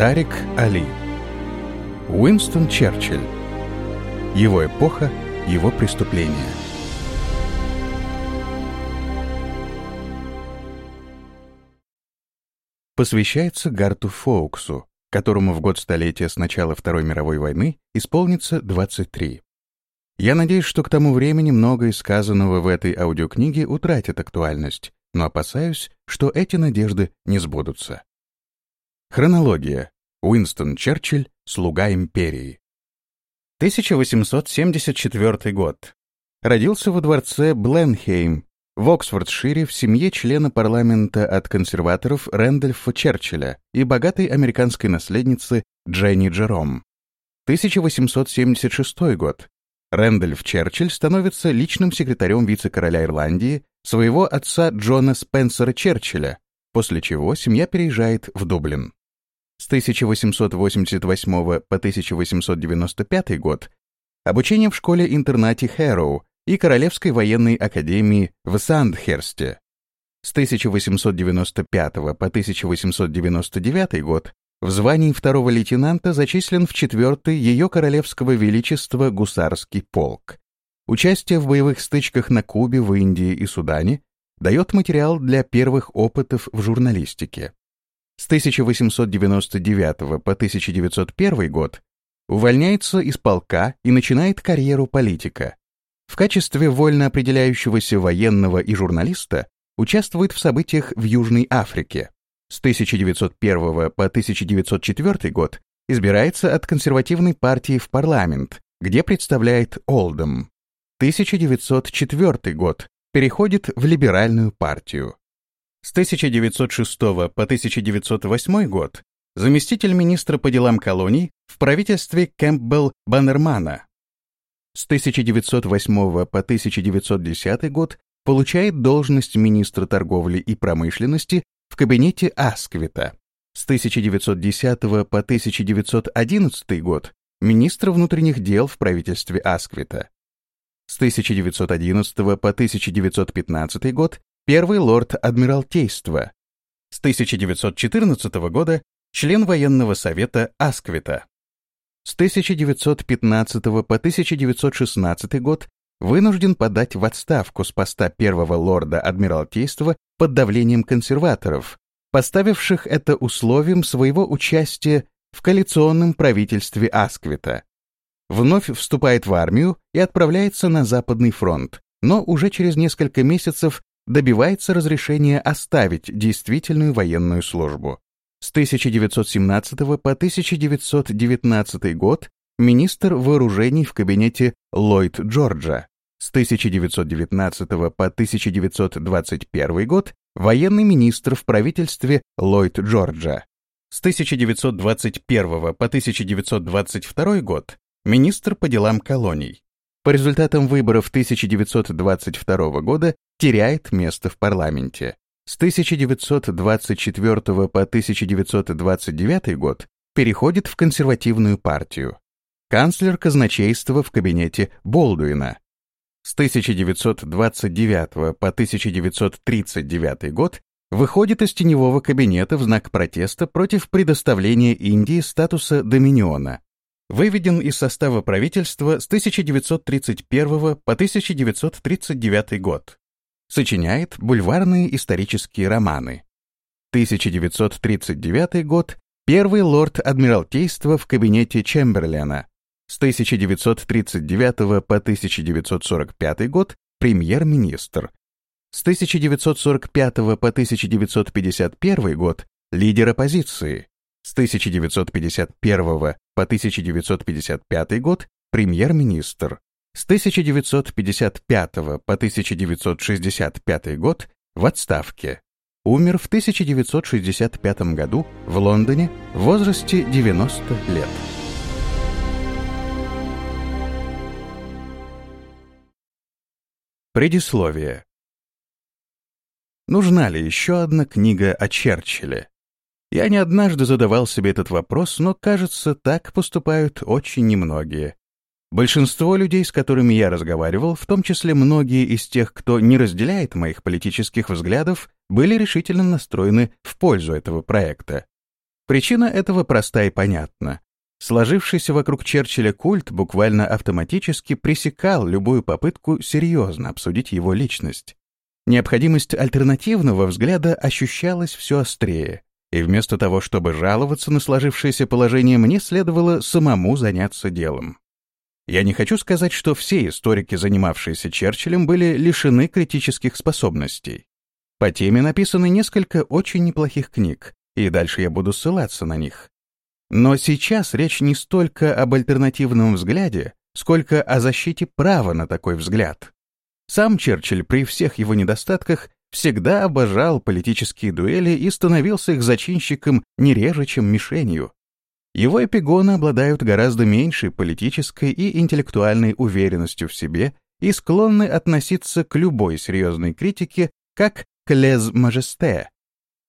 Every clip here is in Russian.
Тарик Али Уинстон Черчилль Его эпоха, его преступления Посвящается Гарту Фоуксу, которому в год столетия с начала Второй мировой войны исполнится 23. Я надеюсь, что к тому времени многое сказанного в этой аудиокниге утратит актуальность, но опасаюсь, что эти надежды не сбудутся. Хронология. Уинстон Черчилль, слуга империи. 1874 год. Родился во дворце Бленхейм в Оксфордшире в семье члена парламента от консерваторов Рэндольфа Черчилля и богатой американской наследницы Дженни Джером. 1876 год. Рэндольф Черчилль становится личным секретарем вице-короля Ирландии своего отца Джона Спенсера Черчилля, после чего семья переезжает в Дублин. С 1888 по 1895 год обучение в школе-интернате Хэроу и Королевской военной академии в Сандхерсте. С 1895 по 1899 год в звании второго лейтенанта зачислен в четвертый Ее Королевского Величества гусарский полк. Участие в боевых стычках на Кубе, в Индии и Судане дает материал для первых опытов в журналистике. С 1899 по 1901 год увольняется из полка и начинает карьеру политика. В качестве вольно определяющегося военного и журналиста участвует в событиях в Южной Африке. С 1901 по 1904 год избирается от консервативной партии в парламент, где представляет Олдом. 1904 год переходит в либеральную партию. С 1906 по 1908 год заместитель министра по делам колоний в правительстве Кэмпбелл Баннермана. С 1908 по 1910 год получает должность министра торговли и промышленности в кабинете Асквита. С 1910 по 1911 год министр внутренних дел в правительстве Асквита. С 1911 по 1915 год первый лорд Адмиралтейства. С 1914 года член военного совета Асквита. С 1915 по 1916 год вынужден подать в отставку с поста первого лорда Адмиралтейства под давлением консерваторов, поставивших это условием своего участия в коалиционном правительстве Асквита. Вновь вступает в армию и отправляется на Западный фронт, но уже через несколько месяцев добивается разрешения оставить действительную военную службу. С 1917 по 1919 год министр вооружений в кабинете Ллойд Джорджа. С 1919 по 1921 год военный министр в правительстве Ллойд Джорджа. С 1921 по 1922 год министр по делам колоний по результатам выборов 1922 года теряет место в парламенте. С 1924 по 1929 год переходит в консервативную партию. Канцлер казначейства в кабинете Болдуина. С 1929 по 1939 год выходит из теневого кабинета в знак протеста против предоставления Индии статуса доминиона выведен из состава правительства с 1931 по 1939 год. Сочиняет бульварные исторические романы. 1939 год – первый лорд Адмиралтейства в кабинете Чемберлена. С 1939 по 1945 год – премьер-министр. С 1945 по 1951 год – лидер оппозиции. С 1951 по 1955 год премьер-министр. С 1955 по 1965 год в отставке. Умер в 1965 году в Лондоне в возрасте 90 лет. Предисловие. Нужна ли еще одна книга о Черчилле? Я не однажды задавал себе этот вопрос, но, кажется, так поступают очень немногие. Большинство людей, с которыми я разговаривал, в том числе многие из тех, кто не разделяет моих политических взглядов, были решительно настроены в пользу этого проекта. Причина этого проста и понятна. Сложившийся вокруг Черчилля культ буквально автоматически пресекал любую попытку серьезно обсудить его личность. Необходимость альтернативного взгляда ощущалась все острее, и вместо того, чтобы жаловаться на сложившееся положение, мне следовало самому заняться делом. Я не хочу сказать, что все историки, занимавшиеся Черчиллем, были лишены критических способностей. По теме написаны несколько очень неплохих книг, и дальше я буду ссылаться на них. Но сейчас речь не столько об альтернативном взгляде, сколько о защите права на такой взгляд. Сам Черчилль при всех его недостатках всегда обожал политические дуэли и становился их зачинщиком не реже, чем мишенью. Его эпигоны обладают гораздо меньшей политической и интеллектуальной уверенностью в себе и склонны относиться к любой серьезной критике как к лез-мажесте,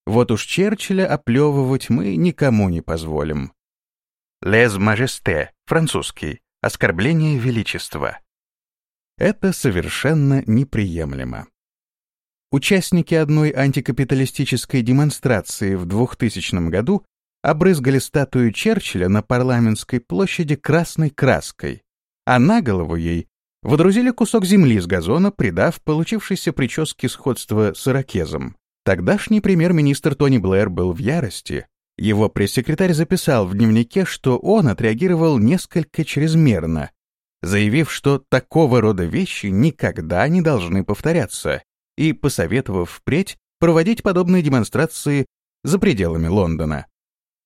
вот уж Черчилля оплевывать мы никому не позволим. «Les majesté» — французский, оскорбление величества. Это совершенно неприемлемо. Участники одной антикапиталистической демонстрации в 2000 году обрызгали статую Черчилля на парламентской площади красной краской, а на голову ей водрузили кусок земли с газона, придав получившейся прическе сходство с ирокезом. Тогдашний премьер-министр Тони Блэр был в ярости. Его пресс-секретарь записал в дневнике, что он отреагировал несколько чрезмерно, заявив, что такого рода вещи никогда не должны повторяться, и посоветовав впредь проводить подобные демонстрации за пределами Лондона.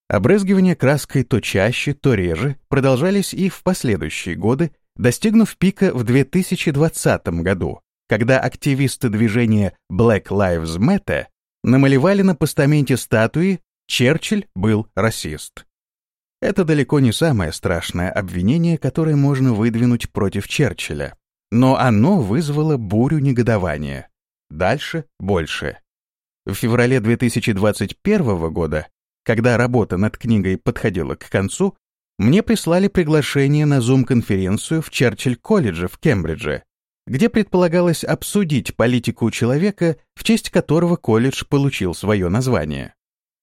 Обрызгивания краской то чаще, то реже продолжались и в последующие годы, достигнув пика в 2020 году, когда активисты движения Black Lives Matter намалевали на постаменте статуи «Черчилль был расист». Это далеко не самое страшное обвинение, которое можно выдвинуть против Черчилля, но оно вызвало бурю негодования. Дальше больше. В феврале 2021 года, когда работа над книгой подходила к концу, мне прислали приглашение на Zoom-конференцию в Черчилль-колледже в Кембридже, где предполагалось обсудить политику человека, в честь которого колледж получил свое название.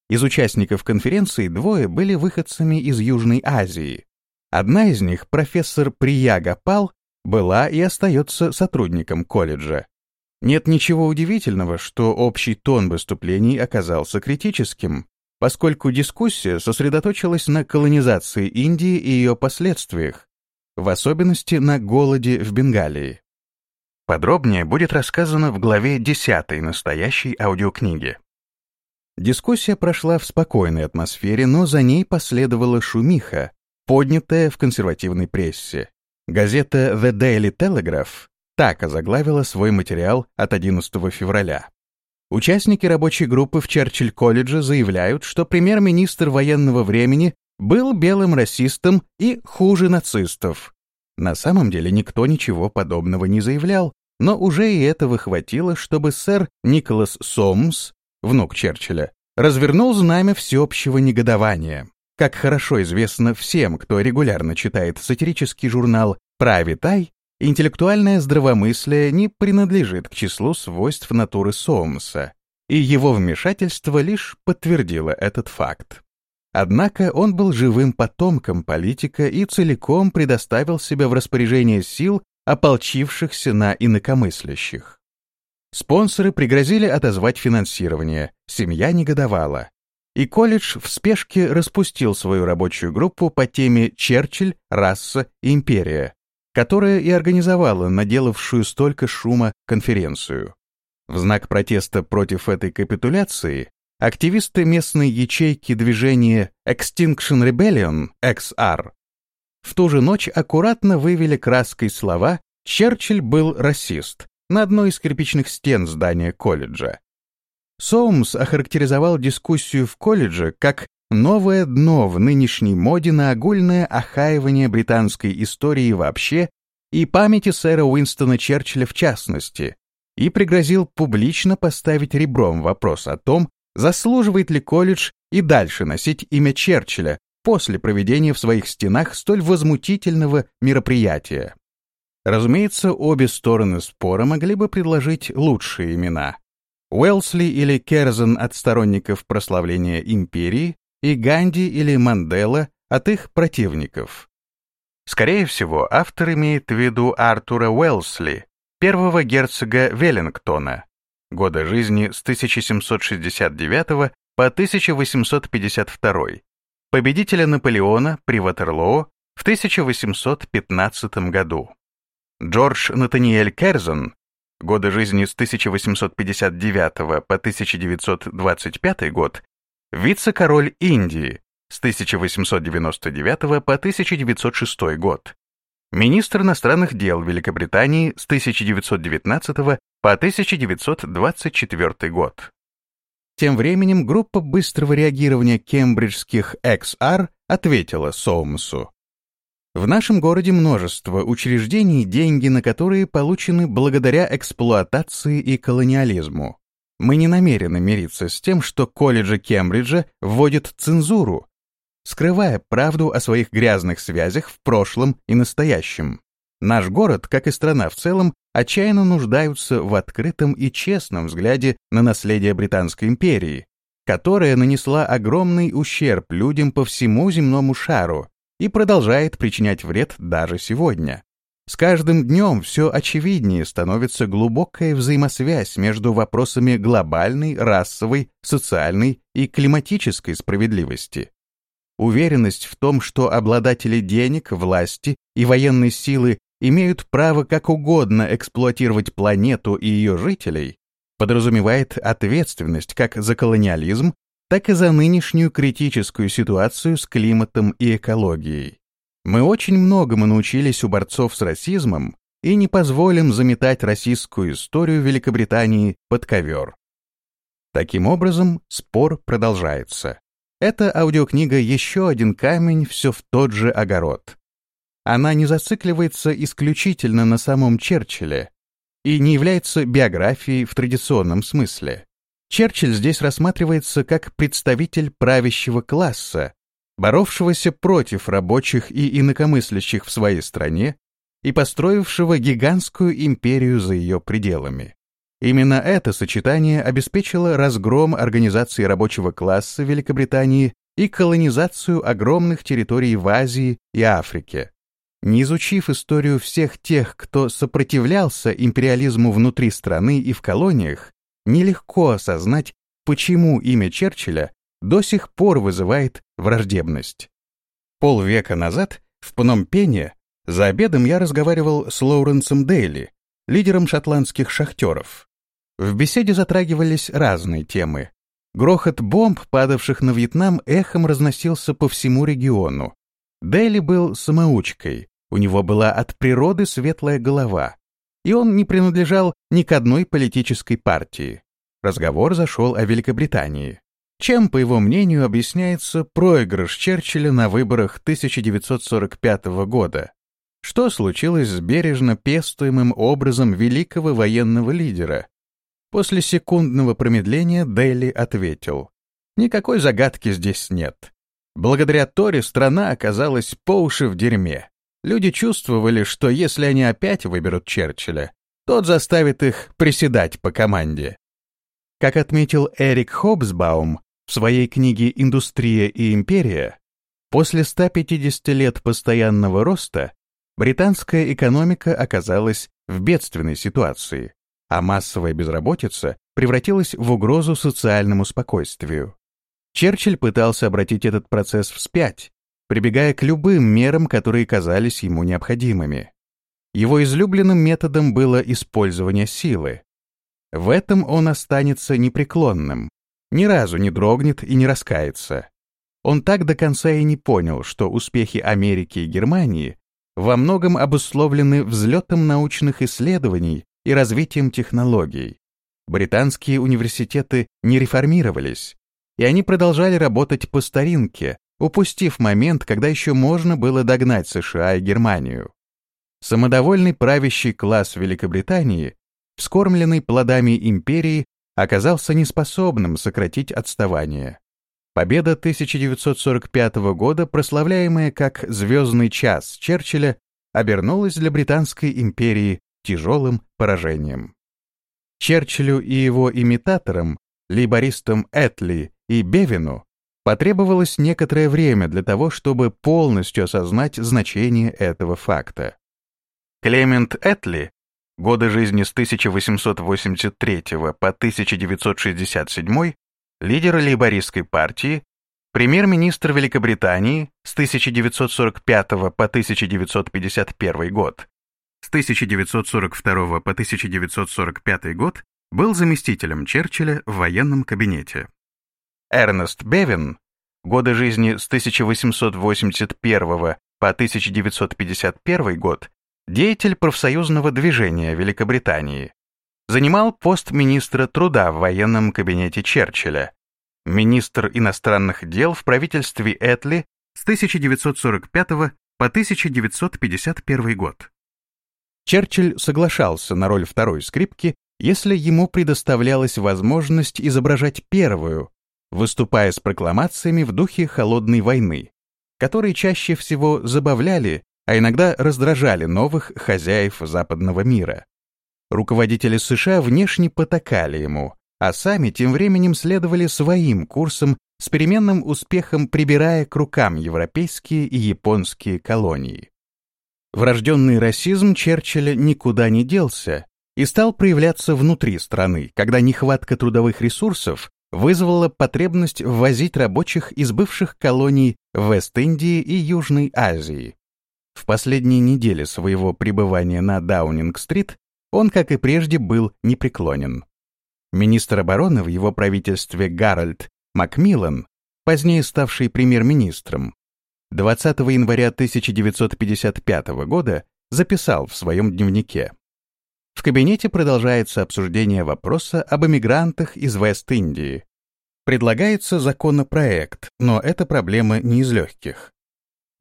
Из участников конференции двое были выходцами из Южной Азии. Одна из них, профессор Прияга Пал, была и остается сотрудником колледжа. Нет ничего удивительного, что общий тон выступлений оказался критическим, поскольку дискуссия сосредоточилась на колонизации Индии и ее последствиях, в особенности на голоде в Бенгалии. Подробнее будет рассказано в главе 10 настоящей аудиокниги. Дискуссия прошла в спокойной атмосфере, но за ней последовала шумиха, поднятая в консервативной прессе. Газета The Daily Telegraph так озаглавила свой материал от 11 февраля. Участники рабочей группы в Черчилль-колледже заявляют, что премьер-министр военного времени был белым расистом и хуже нацистов, на самом деле никто ничего подобного не заявлял, но уже и этого хватило, чтобы сэр Николас Сомс, внук Черчилля, развернул знамя всеобщего негодования. Как хорошо известно всем, кто регулярно читает сатирический журнал «Правитай», интеллектуальное здравомыслие не принадлежит к числу свойств натуры Сомса, и его вмешательство лишь подтвердило этот факт. Однако он был живым потомком политика и целиком предоставил себя в распоряжение сил, ополчившихся на инакомыслящих. Спонсоры пригрозили отозвать финансирование, семья негодовала. И колледж в спешке распустил свою рабочую группу по теме «Черчилль, раса, империя», которая и организовала наделавшую столько шума конференцию. В знак протеста против этой капитуляции активисты местной ячейки движения Extinction Rebellion, XR, в ту же ночь аккуратно вывели краской слова «Черчилль был расист» на одной из кирпичных стен здания колледжа. Соумс охарактеризовал дискуссию в колледже как новое дно в нынешней моде на огульное охаивание британской истории вообще и памяти сэра Уинстона Черчилля в частности, и пригрозил публично поставить ребром вопрос о том, заслуживает ли колледж и дальше носить имя Черчилля после проведения в своих стенах столь возмутительного мероприятия. Разумеется, обе стороны спора могли бы предложить лучшие имена. Уэлсли или Керзен от сторонников прославления империи, и Ганди или Мандела от их противников. Скорее всего, автор имеет в виду Артура Уэлсли, первого герцога Веллингтона, года жизни с 1769 по 1852, победителя Наполеона при Ватерлоо в 1815 году. Джордж Натаниэль Керзон, годы жизни с 1859 по 1925 год, вице-король Индии с 1899 по 1906 год, министр иностранных дел Великобритании с 1919 по 1924 год. Тем временем группа быстрого реагирования кембриджских XR ответила Соумсу. В нашем городе множество учреждений, деньги на которые получены благодаря эксплуатации и колониализму. Мы не намерены мириться с тем, что колледжи Кембриджа вводят цензуру, скрывая правду о своих грязных связях в прошлом и настоящем. Наш город, как и страна в целом, отчаянно нуждаются в открытом и честном взгляде на наследие Британской империи, которая нанесла огромный ущерб людям по всему земному шару и продолжает причинять вред даже сегодня. С каждым днем все очевиднее становится глубокая взаимосвязь между вопросами глобальной, расовой, социальной и климатической справедливости. Уверенность в том, что обладатели денег, власти и военной силы имеют право как угодно эксплуатировать планету и ее жителей, подразумевает ответственность как за колониализм, так и за нынешнюю критическую ситуацию с климатом и экологией. Мы очень многому научились у борцов с расизмом и не позволим заметать российскую историю Великобритании под ковер. Таким образом, спор продолжается. Эта аудиокнига еще один камень все в тот же огород. Она не зацикливается исключительно на самом Черчилле и не является биографией в традиционном смысле. Черчилль здесь рассматривается как представитель правящего класса, боровшегося против рабочих и инакомыслящих в своей стране и построившего гигантскую империю за ее пределами. Именно это сочетание обеспечило разгром организации рабочего класса Великобритании и колонизацию огромных территорий в Азии и Африке. Не изучив историю всех тех, кто сопротивлялся империализму внутри страны и в колониях, нелегко осознать, почему имя Черчилля до сих пор вызывает враждебность. Полвека назад в Пномпене за обедом я разговаривал с Лоуренсом Дейли, лидером шотландских шахтеров. В беседе затрагивались разные темы. Грохот бомб, падавших на Вьетнам, эхом разносился по всему региону. Дейли был самоучкой, у него была от природы светлая голова, и он не принадлежал ни к одной политической партии. Разговор зашел о Великобритании. Чем, по его мнению, объясняется проигрыш Черчилля на выборах 1945 года? Что случилось с бережно пестуемым образом великого военного лидера? После секундного промедления Дейли ответил. Никакой загадки здесь нет. Благодаря Торе страна оказалась по уши в дерьме. Люди чувствовали, что если они опять выберут Черчилля, тот заставит их приседать по команде. Как отметил Эрик Хобсбаум в своей книге «Индустрия и империя», после 150 лет постоянного роста британская экономика оказалась в бедственной ситуации, а массовая безработица превратилась в угрозу социальному спокойствию. Черчилль пытался обратить этот процесс вспять, прибегая к любым мерам, которые казались ему необходимыми. Его излюбленным методом было использование силы. В этом он останется непреклонным, ни разу не дрогнет и не раскается. Он так до конца и не понял, что успехи Америки и Германии во многом обусловлены взлетом научных исследований и развитием технологий. Британские университеты не реформировались, и они продолжали работать по старинке, упустив момент, когда еще можно было догнать США и Германию. Самодовольный правящий класс Великобритании, вскормленный плодами империи, оказался неспособным сократить отставание. Победа 1945 года, прославляемая как «звездный час» Черчилля, обернулась для Британской империи тяжелым поражением. Черчиллю и его имитаторам, лейбористам Этли и Бевину, Потребовалось некоторое время для того, чтобы полностью осознать значение этого факта. Клемент Этли, годы жизни с 1883 по 1967, лидер лейбористской партии, премьер-министр Великобритании с 1945 по 1951 год, с 1942 по 1945 год был заместителем Черчилля в военном кабинете. Эрнест Бевин, годы жизни с 1881 по 1951 год, деятель профсоюзного движения Великобритании, занимал пост министра труда в военном кабинете Черчилля, министр иностранных дел в правительстве Этли с 1945 по 1951 год. Черчилль соглашался на роль второй скрипки, если ему предоставлялась возможность изображать первую, выступая с прокламациями в духе холодной войны, которые чаще всего забавляли, а иногда раздражали новых хозяев западного мира. Руководители США внешне потакали ему, а сами тем временем следовали своим курсом с переменным успехом прибирая к рукам европейские и японские колонии. Врожденный расизм Черчилля никуда не делся и стал проявляться внутри страны, когда нехватка трудовых ресурсов вызвало потребность ввозить рабочих из бывших колоний Вест-Индии и Южной Азии. В последние недели своего пребывания на Даунинг-стрит он, как и прежде, был непреклонен. Министр обороны в его правительстве Гарольд Макмиллан, позднее ставший премьер-министром, 20 января 1955 года записал в своем дневнике в кабинете продолжается обсуждение вопроса об эмигрантах из Вест-Индии. Предлагается законопроект, но эта проблема не из легких.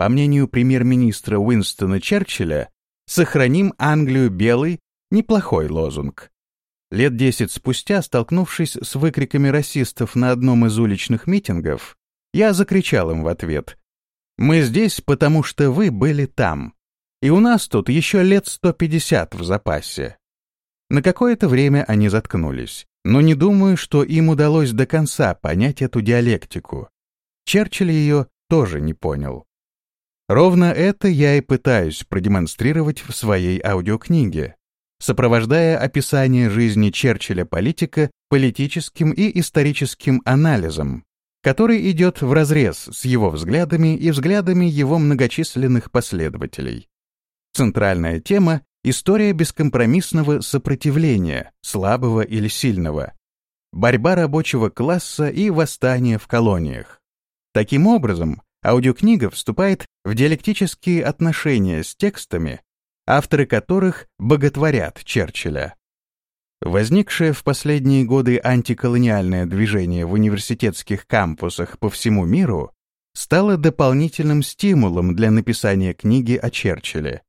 По мнению премьер-министра Уинстона Черчилля, «Сохраним Англию белой» — неплохой лозунг. Лет десять спустя, столкнувшись с выкриками расистов на одном из уличных митингов, я закричал им в ответ «Мы здесь, потому что вы были там, и у нас тут еще лет 150 в запасе». На какое-то время они заткнулись, но не думаю, что им удалось до конца понять эту диалектику. Черчилль ее тоже не понял. Ровно это я и пытаюсь продемонстрировать в своей аудиокниге, сопровождая описание жизни Черчилля-политика политическим и историческим анализом, который идет вразрез с его взглядами и взглядами его многочисленных последователей. Центральная тема История бескомпромиссного сопротивления, слабого или сильного. Борьба рабочего класса и восстание в колониях. Таким образом, аудиокнига вступает в диалектические отношения с текстами, авторы которых боготворят Черчилля. Возникшее в последние годы антиколониальное движение в университетских кампусах по всему миру стало дополнительным стимулом для написания книги о Черчилле.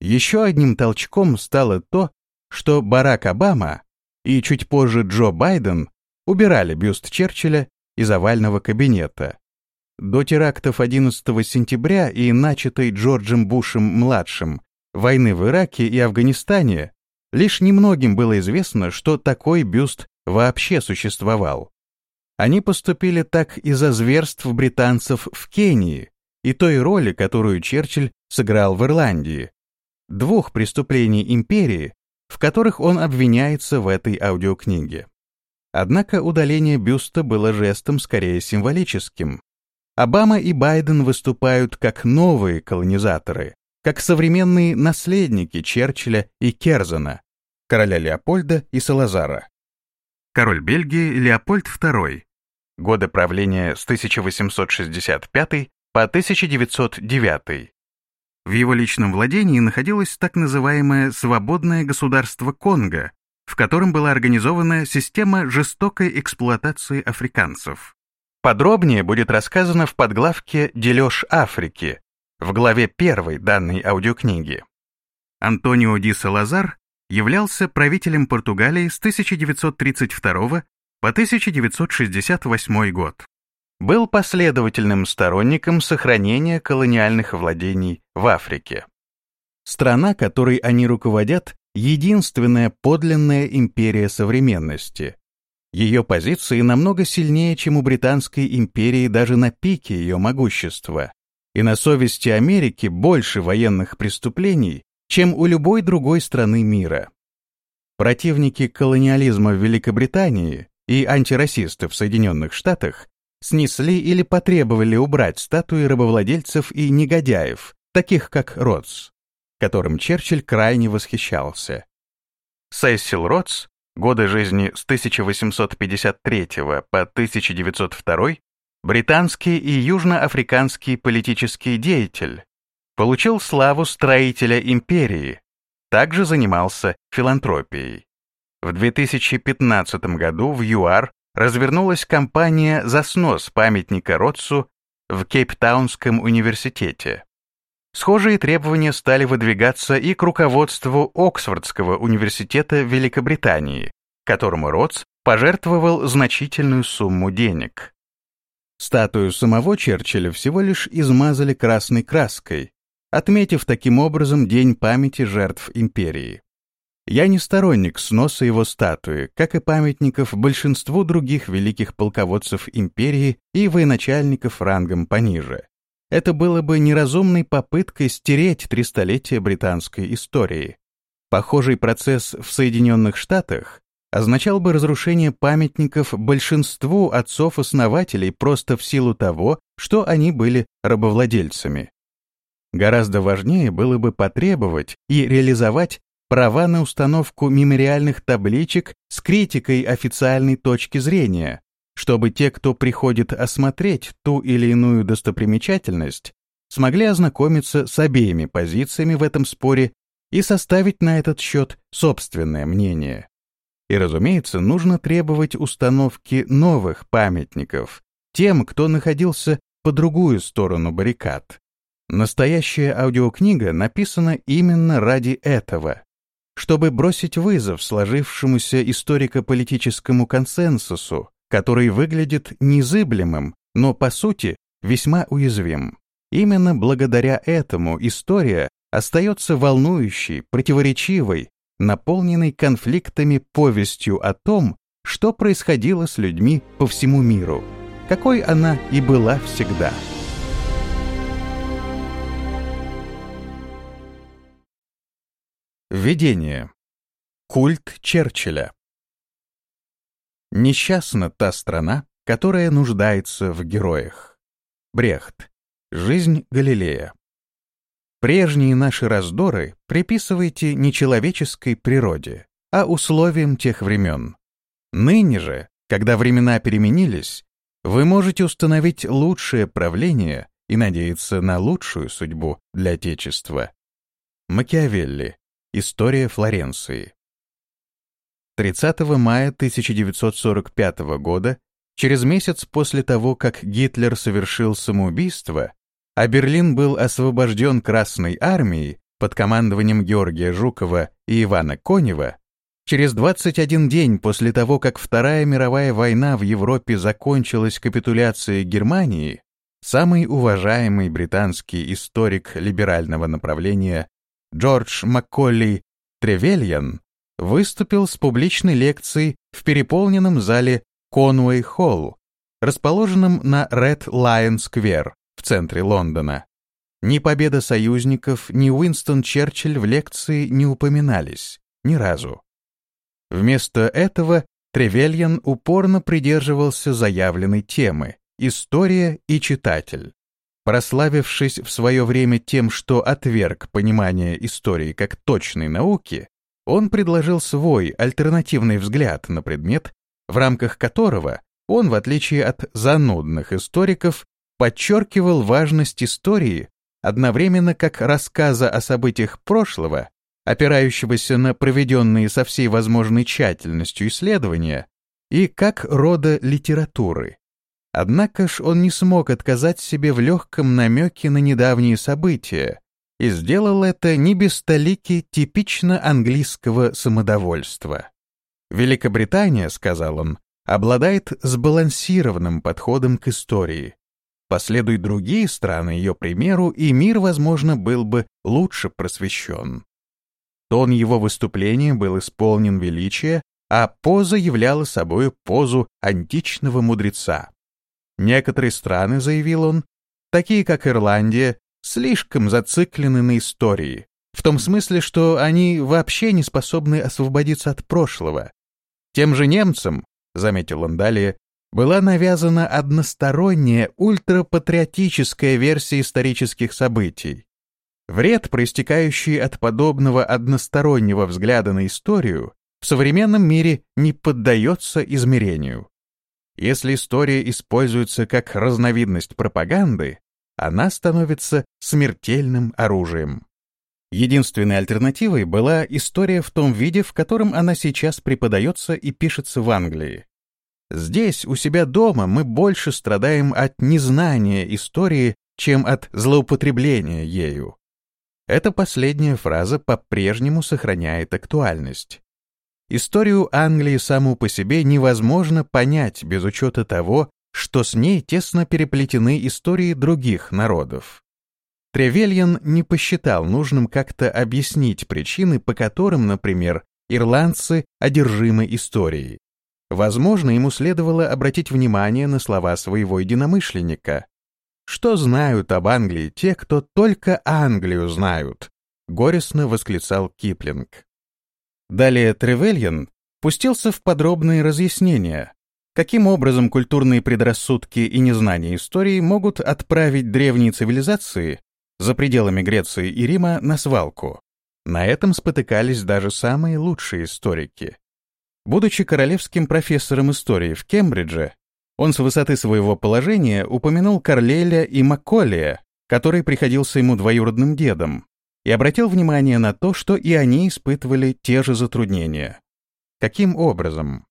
Еще одним толчком стало то, что Барак Обама и чуть позже Джо Байден убирали бюст Черчилля из овального кабинета. До терактов 11 сентября и начатой Джорджем Бушем-младшим войны в Ираке и Афганистане лишь немногим было известно, что такой бюст вообще существовал. Они поступили так из-за зверств британцев в Кении и той роли, которую Черчилль сыграл в Ирландии, двух преступлений империи, в которых он обвиняется в этой аудиокниге. Однако удаление бюста было жестом скорее символическим. Обама и Байден выступают как новые колонизаторы, как современные наследники Черчилля и Керзена, короля Леопольда и Салазара. Король Бельгии Леопольд II. Годы правления с 1865 по 1909. В его личном владении находилось так называемое «свободное государство Конго», в котором была организована система жестокой эксплуатации африканцев. Подробнее будет рассказано в подглавке «Дележ Африки» в главе первой данной аудиокниги. Антонио Ди Салазар являлся правителем Португалии с 1932 по 1968 год был последовательным сторонником сохранения колониальных владений в Африке. Страна, которой они руководят, единственная подлинная империя современности. Ее позиции намного сильнее, чем у Британской империи даже на пике ее могущества. И на совести Америки больше военных преступлений, чем у любой другой страны мира. Противники колониализма в Великобритании и антирасисты в Соединенных Штатах снесли или потребовали убрать статуи рабовладельцев и негодяев, таких как Ротс, которым Черчилль крайне восхищался. Сесил Ротс, годы жизни с 1853 по 1902, британский и южноафриканский политический деятель, получил славу строителя империи, также занимался филантропией. В 2015 году в ЮАР развернулась кампания за снос памятника Ротсу в Кейптаунском университете. Схожие требования стали выдвигаться и к руководству Оксфордского университета Великобритании, которому Ротс пожертвовал значительную сумму денег. Статую самого Черчилля всего лишь измазали красной краской, отметив таким образом День памяти жертв империи. Я не сторонник сноса его статуи, как и памятников большинству других великих полководцев империи и военачальников рангом пониже. Это было бы неразумной попыткой стереть три столетия британской истории. Похожий процесс в Соединенных Штатах означал бы разрушение памятников большинству отцов-основателей просто в силу того, что они были рабовладельцами. Гораздо важнее было бы потребовать и реализовать права на установку мемориальных табличек с критикой официальной точки зрения, чтобы те, кто приходит осмотреть ту или иную достопримечательность, смогли ознакомиться с обеими позициями в этом споре и составить на этот счет собственное мнение. И, разумеется, нужно требовать установки новых памятников тем, кто находился по другую сторону баррикад. Настоящая аудиокнига написана именно ради этого, чтобы бросить вызов сложившемуся историко-политическому консенсусу, который выглядит незыблемым, но по сути весьма уязвим. Именно благодаря этому история остается волнующей, противоречивой, наполненной конфликтами повестью о том, что происходило с людьми по всему миру, какой она и была всегда. Введение. Культ Черчилля. Несчастна та страна, которая нуждается в героях. Брехт. Жизнь Галилея. Прежние наши раздоры приписывайте не человеческой природе, а условиям тех времен. Ныне же, когда времена переменились, вы можете установить лучшее правление и надеяться на лучшую судьбу для Отечества. Макиавелли. История Флоренции. 30 мая 1945 года, через месяц после того, как Гитлер совершил самоубийство, а Берлин был освобожден Красной армией под командованием Георгия Жукова и Ивана Конева, через 21 день после того, как Вторая мировая война в Европе закончилась капитуляцией Германии, самый уважаемый британский историк либерального направления Джордж Макколли Тревельян выступил с публичной лекцией в переполненном зале Конуэй Холл, расположенном на Ред Лайон Сквер в центре Лондона. Ни победа союзников, ни Уинстон Черчилль в лекции не упоминались, ни разу. Вместо этого Тревельян упорно придерживался заявленной темы «История и читатель». Прославившись в свое время тем, что отверг понимание истории как точной науки, он предложил свой альтернативный взгляд на предмет, в рамках которого он, в отличие от занудных историков, подчеркивал важность истории одновременно как рассказа о событиях прошлого, опирающегося на проведенные со всей возможной тщательностью исследования, и как рода литературы. Однако ж он не смог отказать себе в легком намеке на недавние события и сделал это не без столики типично английского самодовольства. Великобритания, сказал он, обладает сбалансированным подходом к истории. Последуй другие страны ее примеру, и мир, возможно, был бы лучше просвещен. Тон его выступления был исполнен величия, а поза являла собой позу античного мудреца. Некоторые страны, заявил он, такие как Ирландия, слишком зациклены на истории, в том смысле, что они вообще не способны освободиться от прошлого. Тем же немцам, заметил он далее, была навязана односторонняя ультрапатриотическая версия исторических событий. Вред, проистекающий от подобного одностороннего взгляда на историю, в современном мире не поддается измерению. Если история используется как разновидность пропаганды, она становится смертельным оружием. Единственной альтернативой была история в том виде, в котором она сейчас преподается и пишется в Англии. Здесь, у себя дома, мы больше страдаем от незнания истории, чем от злоупотребления ею. Эта последняя фраза по-прежнему сохраняет актуальность. Историю Англии саму по себе невозможно понять без учета того, что с ней тесно переплетены истории других народов. Тревельян не посчитал нужным как-то объяснить причины, по которым, например, ирландцы одержимы историей. Возможно, ему следовало обратить внимание на слова своего единомышленника. «Что знают об Англии те, кто только Англию знают?» — горестно восклицал Киплинг. Далее Тревельян пустился в подробные разъяснения, каким образом культурные предрассудки и незнание истории могут отправить древние цивилизации за пределами Греции и Рима на свалку. На этом спотыкались даже самые лучшие историки. Будучи королевским профессором истории в Кембридже, он с высоты своего положения упомянул Карлеля и Макколия, который приходился ему двоюродным дедом, и обратил внимание на то, что и они испытывали те же затруднения. Каким образом?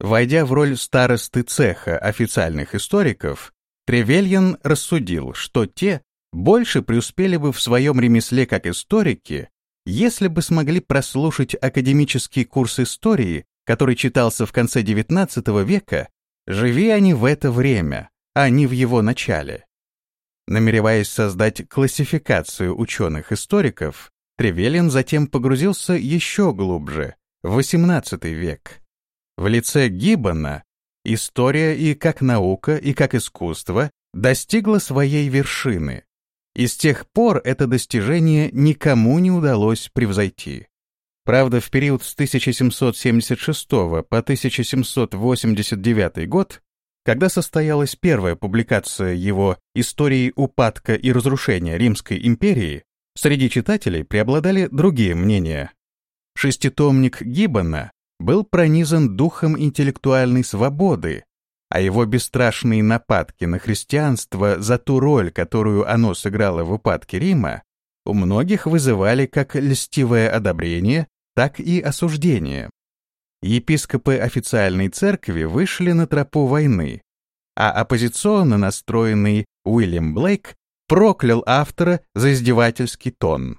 Войдя в роль старосты цеха официальных историков, Тревельян рассудил, что те больше преуспели бы в своем ремесле как историки, если бы смогли прослушать академический курс истории который читался в конце XIX века, живи они в это время, а не в его начале. Намереваясь создать классификацию ученых-историков, Тревелин затем погрузился еще глубже, в XVIII век. В лице Гиббона история и как наука, и как искусство достигла своей вершины, и с тех пор это достижение никому не удалось превзойти. Правда, в период с 1776 по 1789 год, когда состоялась первая публикация его «Истории упадка и разрушения Римской империи», среди читателей преобладали другие мнения. Шеститомник Гиббона был пронизан духом интеллектуальной свободы, а его бесстрашные нападки на христианство за ту роль, которую оно сыграло в упадке Рима, у многих вызывали как льстивое одобрение, так и осуждение. Епископы официальной церкви вышли на тропу войны, а оппозиционно настроенный Уильям Блейк проклял автора за издевательский тон.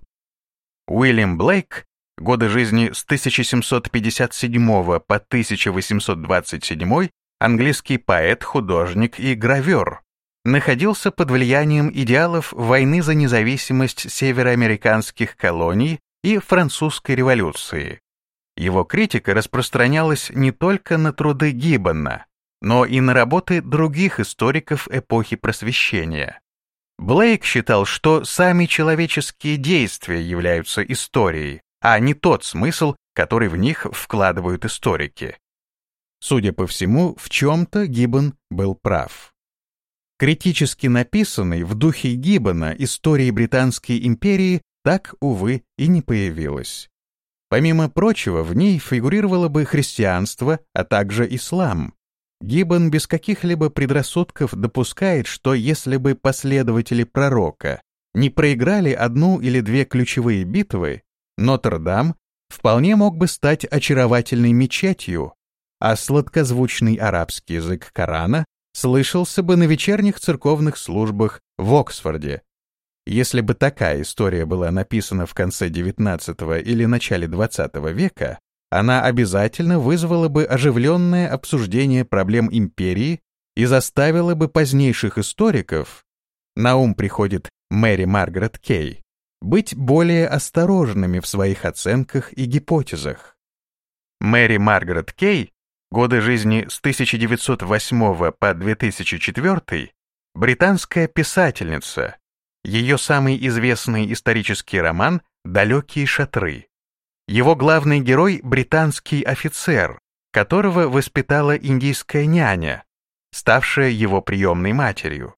Уильям Блейк, годы жизни с 1757 по 1827, английский поэт, художник и гравер, находился под влиянием идеалов войны за независимость североамериканских колоний и французской революции. Его критика распространялась не только на труды Гиббона, но и на работы других историков эпохи Просвещения. Блейк считал, что сами человеческие действия являются историей, а не тот смысл, который в них вкладывают историки. Судя по всему, в чем-то Гиббон был прав. Критически написанный в духе Гиббона истории Британской империи так, увы, и не появилась. Помимо прочего, в ней фигурировало бы христианство, а также ислам. Гиббон без каких-либо предрассудков допускает, что если бы последователи пророка не проиграли одну или две ключевые битвы, Нотр-Дам вполне мог бы стать очаровательной мечетью, а сладкозвучный арабский язык Корана слышался бы на вечерних церковных службах в Оксфорде, если бы такая история была написана в конце XIX или начале XX века, она обязательно вызвала бы оживленное обсуждение проблем империи и заставила бы позднейших историков, на ум приходит Мэри Маргарет Кей, быть более осторожными в своих оценках и гипотезах. Мэри Маргарет Кей, годы жизни с 1908 по 2004, британская писательница. Ее самый известный исторический роман «Далекие шатры». Его главный герой — британский офицер, которого воспитала индийская няня, ставшая его приемной матерью.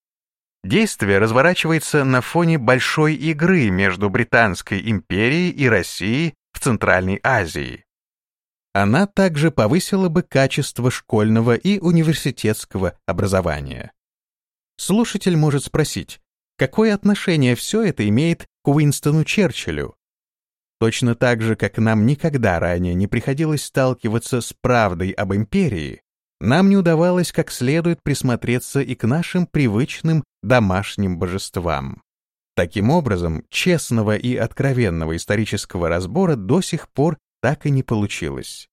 Действие разворачивается на фоне большой игры между Британской империей и Россией в Центральной Азии. Она также повысила бы качество школьного и университетского образования. Слушатель может спросить, какое отношение все это имеет к Уинстону Черчиллю? Точно так же, как нам никогда ранее не приходилось сталкиваться с правдой об империи, нам не удавалось как следует присмотреться и к нашим привычным домашним божествам. Таким образом, честного и откровенного исторического разбора до сих пор так и не получилось.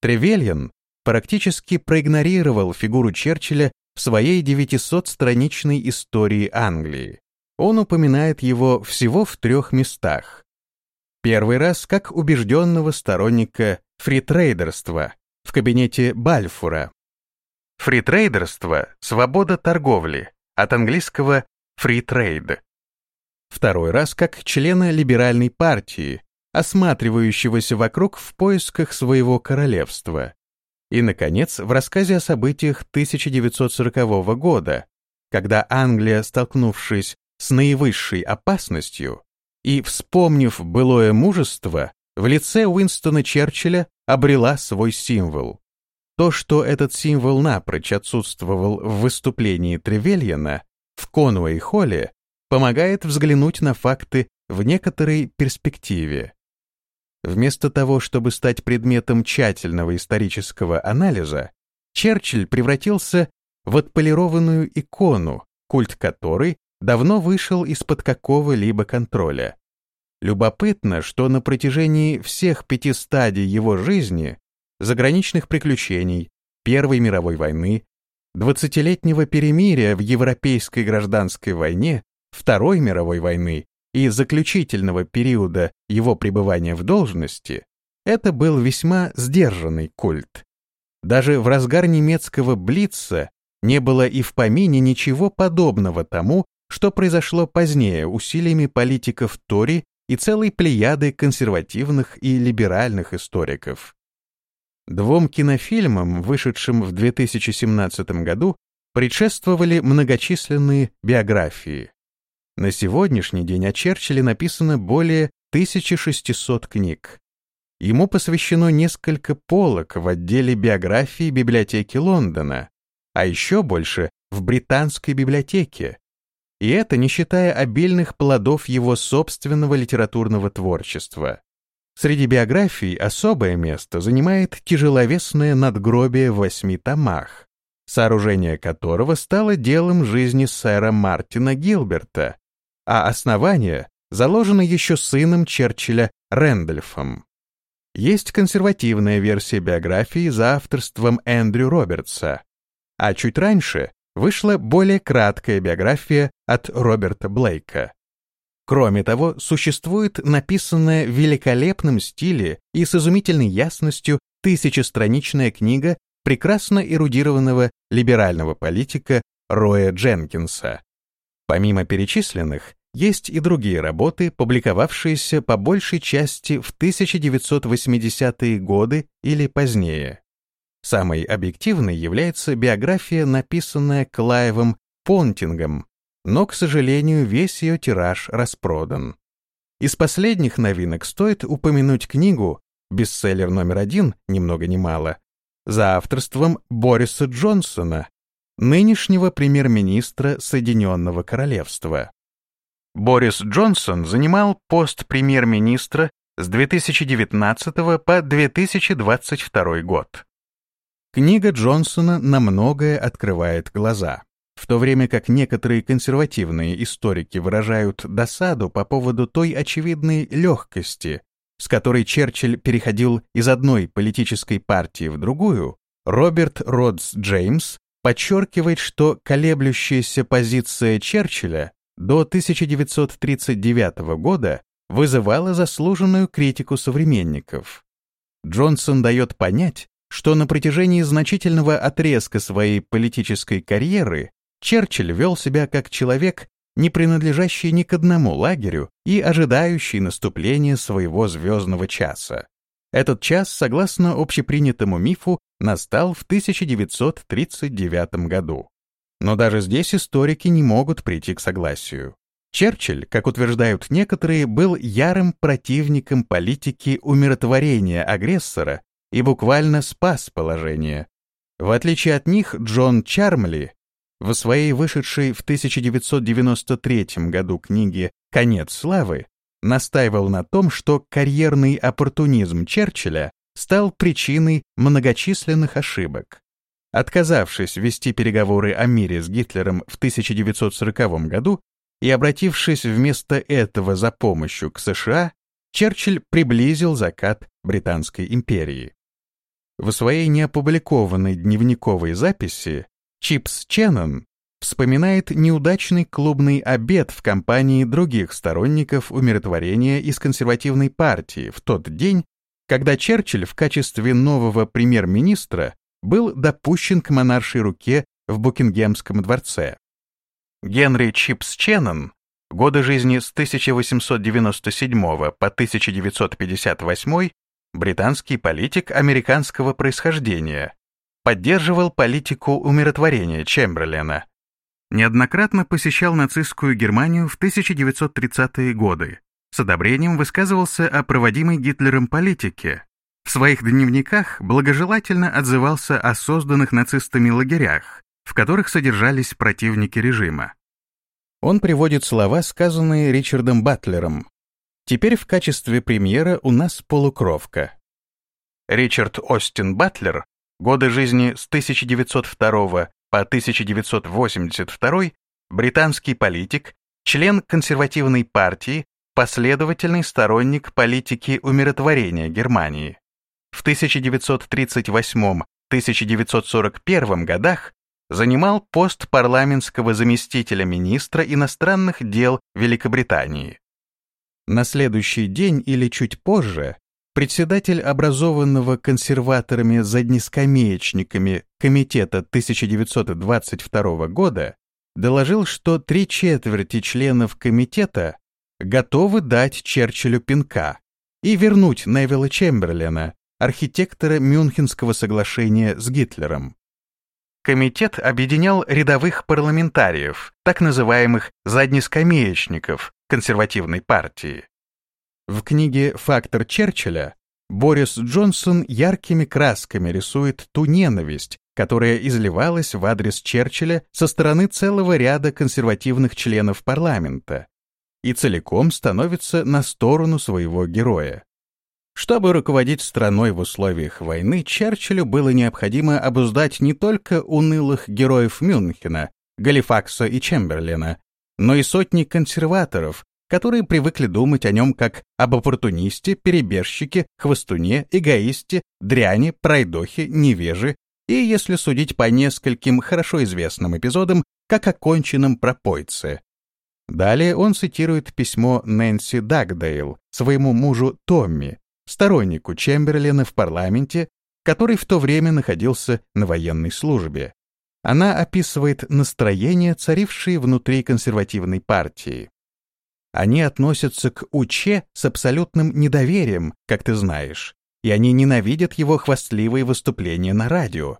Тревельян практически проигнорировал фигуру Черчилля в своей 900-страничной истории Англии. Он упоминает его всего в трех местах. Первый раз как убежденного сторонника фритрейдерства в кабинете Бальфура Фритрейдерство — свобода торговли, от английского free trade. Второй раз как члена либеральной партии, осматривающегося вокруг в поисках своего королевства. И, наконец, в рассказе о событиях 1940 года, когда Англия, столкнувшись с наивысшей опасностью и, вспомнив былое мужество, в лице Уинстона Черчилля обрела свой символ. То, что этот символ напрочь отсутствовал в выступлении Тревельяна в Конуэй-холле, помогает взглянуть на факты в некоторой перспективе. Вместо того, чтобы стать предметом тщательного исторического анализа, Черчилль превратился в отполированную икону, культ которой давно вышел из-под какого-либо контроля. Любопытно, что на протяжении всех пяти стадий его жизни заграничных приключений, Первой мировой войны, двадцатилетнего перемирия в Европейской гражданской войне, Второй мировой войны и заключительного периода его пребывания в должности, это был весьма сдержанный культ. Даже в разгар немецкого Блица не было и в помине ничего подобного тому, что произошло позднее усилиями политиков Тори и целой плеяды консервативных и либеральных историков. Двум кинофильмам, вышедшим в 2017 году, предшествовали многочисленные биографии. На сегодняшний день о Черчилле написано более 1600 книг. Ему посвящено несколько полок в отделе биографии библиотеки Лондона, а еще больше в британской библиотеке. И это не считая обильных плодов его собственного литературного творчества. Среди биографий особое место занимает тяжеловесное надгробие в восьми томах, сооружение которого стало делом жизни сэра Мартина Гилберта, а основание заложено еще сыном Черчилля Рэндольфом. Есть консервативная версия биографии за авторством Эндрю Робертса, а чуть раньше вышла более краткая биография от Роберта Блейка. Кроме того, существует написанная в великолепном стиле и с изумительной ясностью тысячестраничная книга прекрасно эрудированного либерального политика Роя Дженкинса. Помимо перечисленных, есть и другие работы, публиковавшиеся по большей части в 1980-е годы или позднее. Самой объективной является биография, написанная Клаевым Понтингом но, к сожалению, весь ее тираж распродан. Из последних новинок стоит упомянуть книгу, бестселлер номер один, ни много ни мало, за авторством Бориса Джонсона, нынешнего премьер-министра Соединенного Королевства. Борис Джонсон занимал пост премьер-министра с 2019 по 2022 год. Книга Джонсона на многое открывает глаза в то время как некоторые консервативные историки выражают досаду по поводу той очевидной легкости, с которой Черчилль переходил из одной политической партии в другую, Роберт Родс Джеймс подчеркивает, что колеблющаяся позиция Черчилля до 1939 года вызывала заслуженную критику современников. Джонсон дает понять, что на протяжении значительного отрезка своей политической карьеры Черчилль вел себя как человек, не принадлежащий ни к одному лагерю и ожидающий наступления своего звездного часа. Этот час, согласно общепринятому мифу, настал в 1939 году. Но даже здесь историки не могут прийти к согласию. Черчилль, как утверждают некоторые, был ярым противником политики умиротворения агрессора и буквально спас положение. В отличие от них, Джон Чармли в своей вышедшей в 1993 году книге «Конец славы» настаивал на том, что карьерный оппортунизм Черчилля стал причиной многочисленных ошибок. Отказавшись вести переговоры о мире с Гитлером в 1940 году и обратившись вместо этого за помощью к США, Черчилль приблизил закат Британской империи. В своей неопубликованной дневниковой записи Чипс Ченнон вспоминает неудачный клубный обед в компании других сторонников умиротворения из консервативной партии в тот день, когда Черчилль в качестве нового премьер-министра был допущен к монаршей руке в Букингемском дворце. Генри Чипс Ченнон, годы жизни с 1897 по 1958, британский политик американского происхождения, поддерживал политику умиротворения Чемберлена, неоднократно посещал нацистскую Германию в 1930-е годы, с одобрением высказывался о проводимой Гитлером политике, в своих дневниках благожелательно отзывался о созданных нацистами лагерях, в которых содержались противники режима. Он приводит слова, сказанные Ричардом Батлером. «Теперь в качестве премьера у нас полукровка». Ричард Остин Батлер, годы жизни с 1902 по 1982, британский политик, член консервативной партии, последовательный сторонник политики умиротворения Германии. В 1938-1941 годах занимал пост парламентского заместителя министра иностранных дел Великобритании. На следующий день или чуть позже председатель образованного консерваторами заднескамеечниками Комитета 1922 года доложил, что три четверти членов комитета готовы дать Черчиллю пинка и вернуть Невилла Чемберлена, архитектора Мюнхенского соглашения с Гитлером. Комитет объединял рядовых парламентариев, так называемых заднескамеечников консервативной партии. В книге «Фактор Черчилля» Борис Джонсон яркими красками рисует ту ненависть, которая изливалась в адрес Черчилля со стороны целого ряда консервативных членов парламента и целиком становится на сторону своего героя. Чтобы руководить страной в условиях войны, Черчиллю было необходимо обуздать не только унылых героев Мюнхена, Галифакса и Чемберлина, но и сотни консерваторов, которые привыкли думать о нем как об оппортунисте, перебежчике, хвостуне, эгоисте, дряни, пройдохе, невеже и, если судить по нескольким хорошо известным эпизодам, как о конченном пропойце. Далее он цитирует письмо Нэнси Дагдейл своему мужу Томми, стороннику Чемберлина в парламенте, который в то время находился на военной службе. Она описывает настроения, царившие внутри консервативной партии. Они относятся к УЧ с абсолютным недоверием, как ты знаешь, и они ненавидят его хвастливые выступления на радио.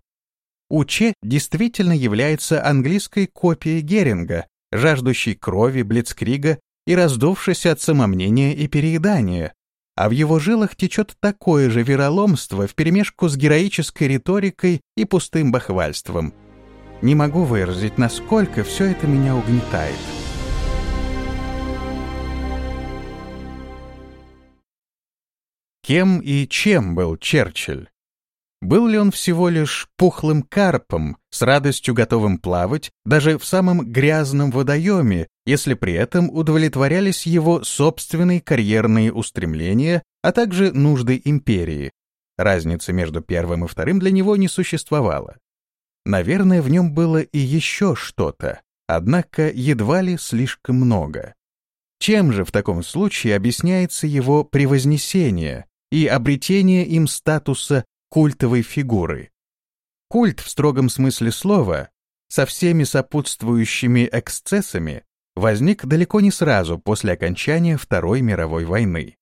УЧ действительно является английской копией Геринга, жаждущей крови, блицкрига и раздувшейся от самомнения и переедания, а в его жилах течет такое же вероломство вперемешку с героической риторикой и пустым бахвальством. Не могу выразить, насколько все это меня угнетает. Кем и чем был Черчилль? Был ли он всего лишь пухлым карпом, с радостью готовым плавать даже в самом грязном водоеме, если при этом удовлетворялись его собственные карьерные устремления, а также нужды империи? Разницы между первым и вторым для него не существовало. Наверное, в нем было и еще что-то, однако едва ли слишком много. Чем же в таком случае объясняется его превознесение, и обретение им статуса культовой фигуры. Культ в строгом смысле слова, со всеми сопутствующими эксцессами, возник далеко не сразу после окончания Второй мировой войны.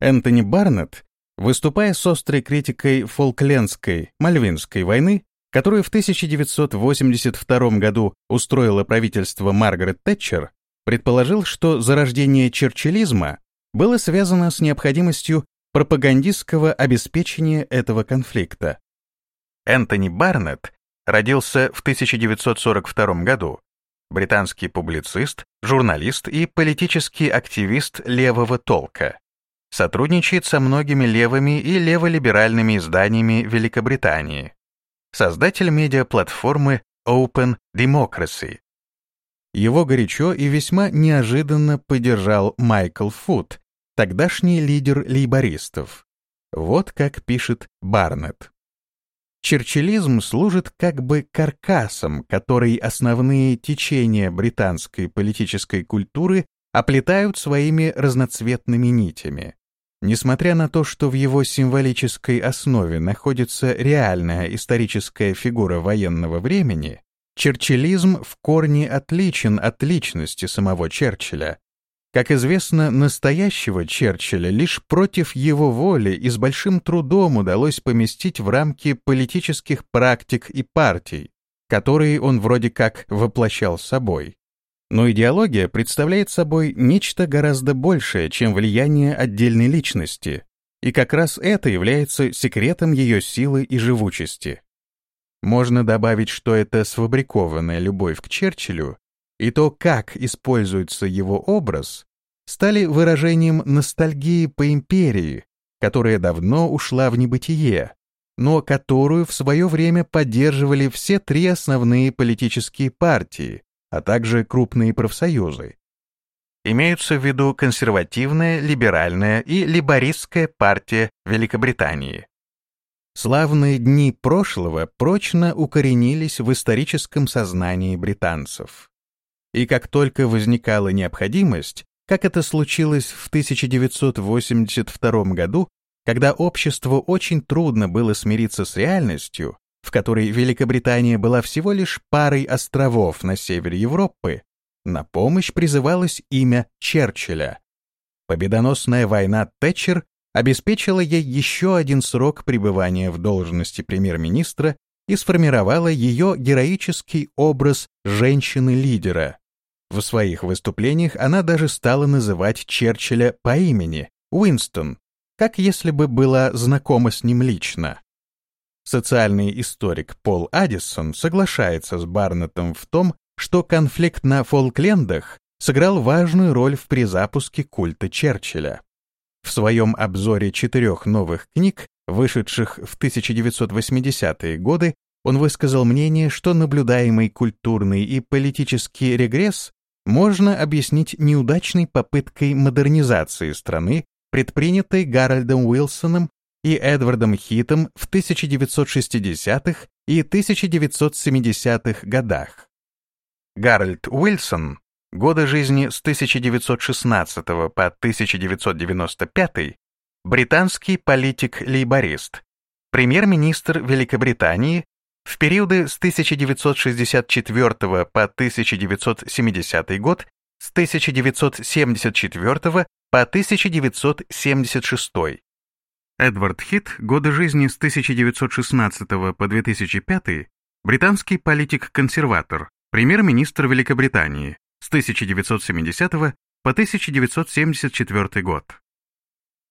Энтони Барнетт, выступая с острой критикой Фолклендской, Мальвинской войны, которую в 1982 году устроило правительство Маргарет Тэтчер, предположил, что зарождение черчиллизма было связано с необходимостью пропагандистского обеспечения этого конфликта. Энтони Барнетт родился в 1942 году, британский публицист, журналист и политический активист левого толка. Сотрудничает со многими левыми и леволиберальными изданиями Великобритании. Создатель медиаплатформы Open Democracy. Его горячо и весьма неожиданно поддержал Майкл Фуд, тогдашний лидер лейбористов. Вот как пишет Барнетт. Черчиллизм служит как бы каркасом, который основные течения британской политической культуры оплетают своими разноцветными нитями. Несмотря на то, что в его символической основе находится реальная историческая фигура военного времени, черчиллизм в корне отличен от личности самого Черчилля, как известно, настоящего Черчилля лишь против его воли и с большим трудом удалось поместить в рамки политических практик и партий, которые он вроде как воплощал собой. Но идеология представляет собой нечто гораздо большее, чем влияние отдельной личности, и как раз это является секретом ее силы и живучести. Можно добавить, что это сфабрикованная любовь к Черчиллю и то, как используется его образ, стали выражением ностальгии по империи, которая давно ушла в небытие, но которую в свое время поддерживали все три основные политические партии, а также крупные профсоюзы. Имеются в виду консервативная, либеральная и либористская партия Великобритании. Славные дни прошлого прочно укоренились в историческом сознании британцев и как только возникала необходимость, как это случилось в 1982 году, когда обществу очень трудно было смириться с реальностью, в которой Великобритания была всего лишь парой островов на севере Европы, на помощь призывалось имя Черчилля. Победоносная война Тэтчер обеспечила ей еще один срок пребывания в должности премьер-министра и сформировала ее героический образ женщины-лидера, в своих выступлениях она даже стала называть Черчилля по имени Уинстон, как если бы была знакома с ним лично. Социальный историк Пол Аддисон соглашается с Барнеттом в том, что конфликт на Фолклендах сыграл важную роль в призапуске культа Черчилля. В своем обзоре четырех новых книг, вышедших в 1980-е годы, он высказал мнение, что наблюдаемый культурный и политический регресс можно объяснить неудачной попыткой модернизации страны, предпринятой Гарольдом Уилсоном и Эдвардом Хитом в 1960-х и 1970-х годах. Гарольд Уилсон, годы жизни с 1916 по 1995, британский политик-лейборист, премьер-министр Великобритании в периоды с 1964 по 1970 год, с 1974 по 1976. Эдвард Хит, годы жизни с 1916 по 2005, британский политик-консерватор, премьер-министр Великобритании с 1970 по 1974 год.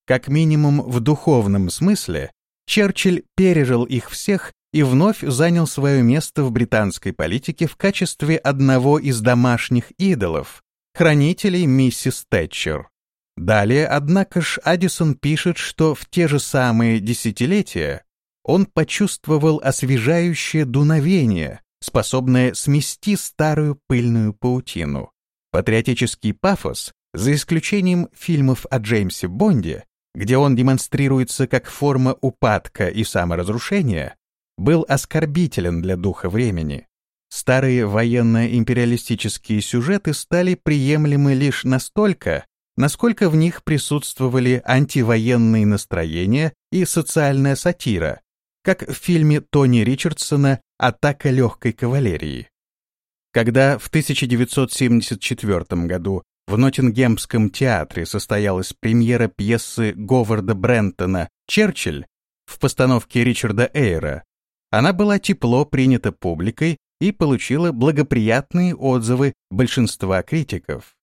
Как минимум в духовном смысле, Черчилль пережил их всех и вновь занял свое место в британской политике в качестве одного из домашних идолов, хранителей миссис Тэтчер. Далее, однако ж, Адисон пишет, что в те же самые десятилетия он почувствовал освежающее дуновение, способное смести старую пыльную паутину. Патриотический пафос, за исключением фильмов о Джеймсе Бонде, где он демонстрируется как форма упадка и саморазрушения, был оскорбителен для духа времени. Старые военно-империалистические сюжеты стали приемлемы лишь настолько, насколько в них присутствовали антивоенные настроения и социальная сатира, как в фильме Тони Ричардсона «Атака легкой кавалерии». Когда в 1974 году в Ноттингемском театре состоялась премьера пьесы Говарда Брентона «Черчилль» в постановке Ричарда Эйра, она была тепло принята публикой и получила благоприятные отзывы большинства критиков.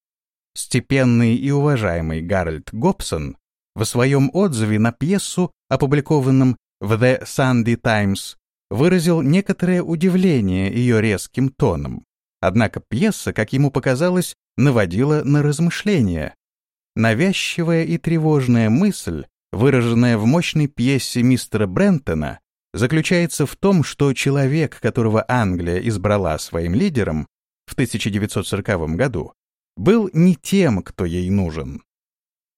Степенный и уважаемый Гарольд Гобсон в своем отзыве на пьесу, опубликованном в The Sunday Times, выразил некоторое удивление ее резким тоном. Однако пьеса, как ему показалось, наводила на размышления. Навязчивая и тревожная мысль, выраженная в мощной пьесе мистера Брентона, заключается в том, что человек, которого Англия избрала своим лидером в 1940 году, был не тем, кто ей нужен.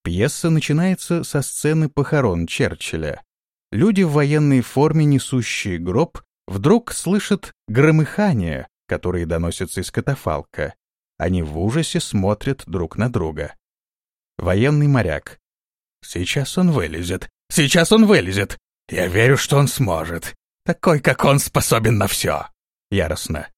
Пьеса начинается со сцены похорон Черчилля. Люди в военной форме, несущие гроб, вдруг слышат громыхание, которые доносятся из катафалка. Они в ужасе смотрят друг на друга. Военный моряк. «Сейчас он вылезет! Сейчас он вылезет! Я верю, что он сможет! Такой, как он, способен на все!» Яростно.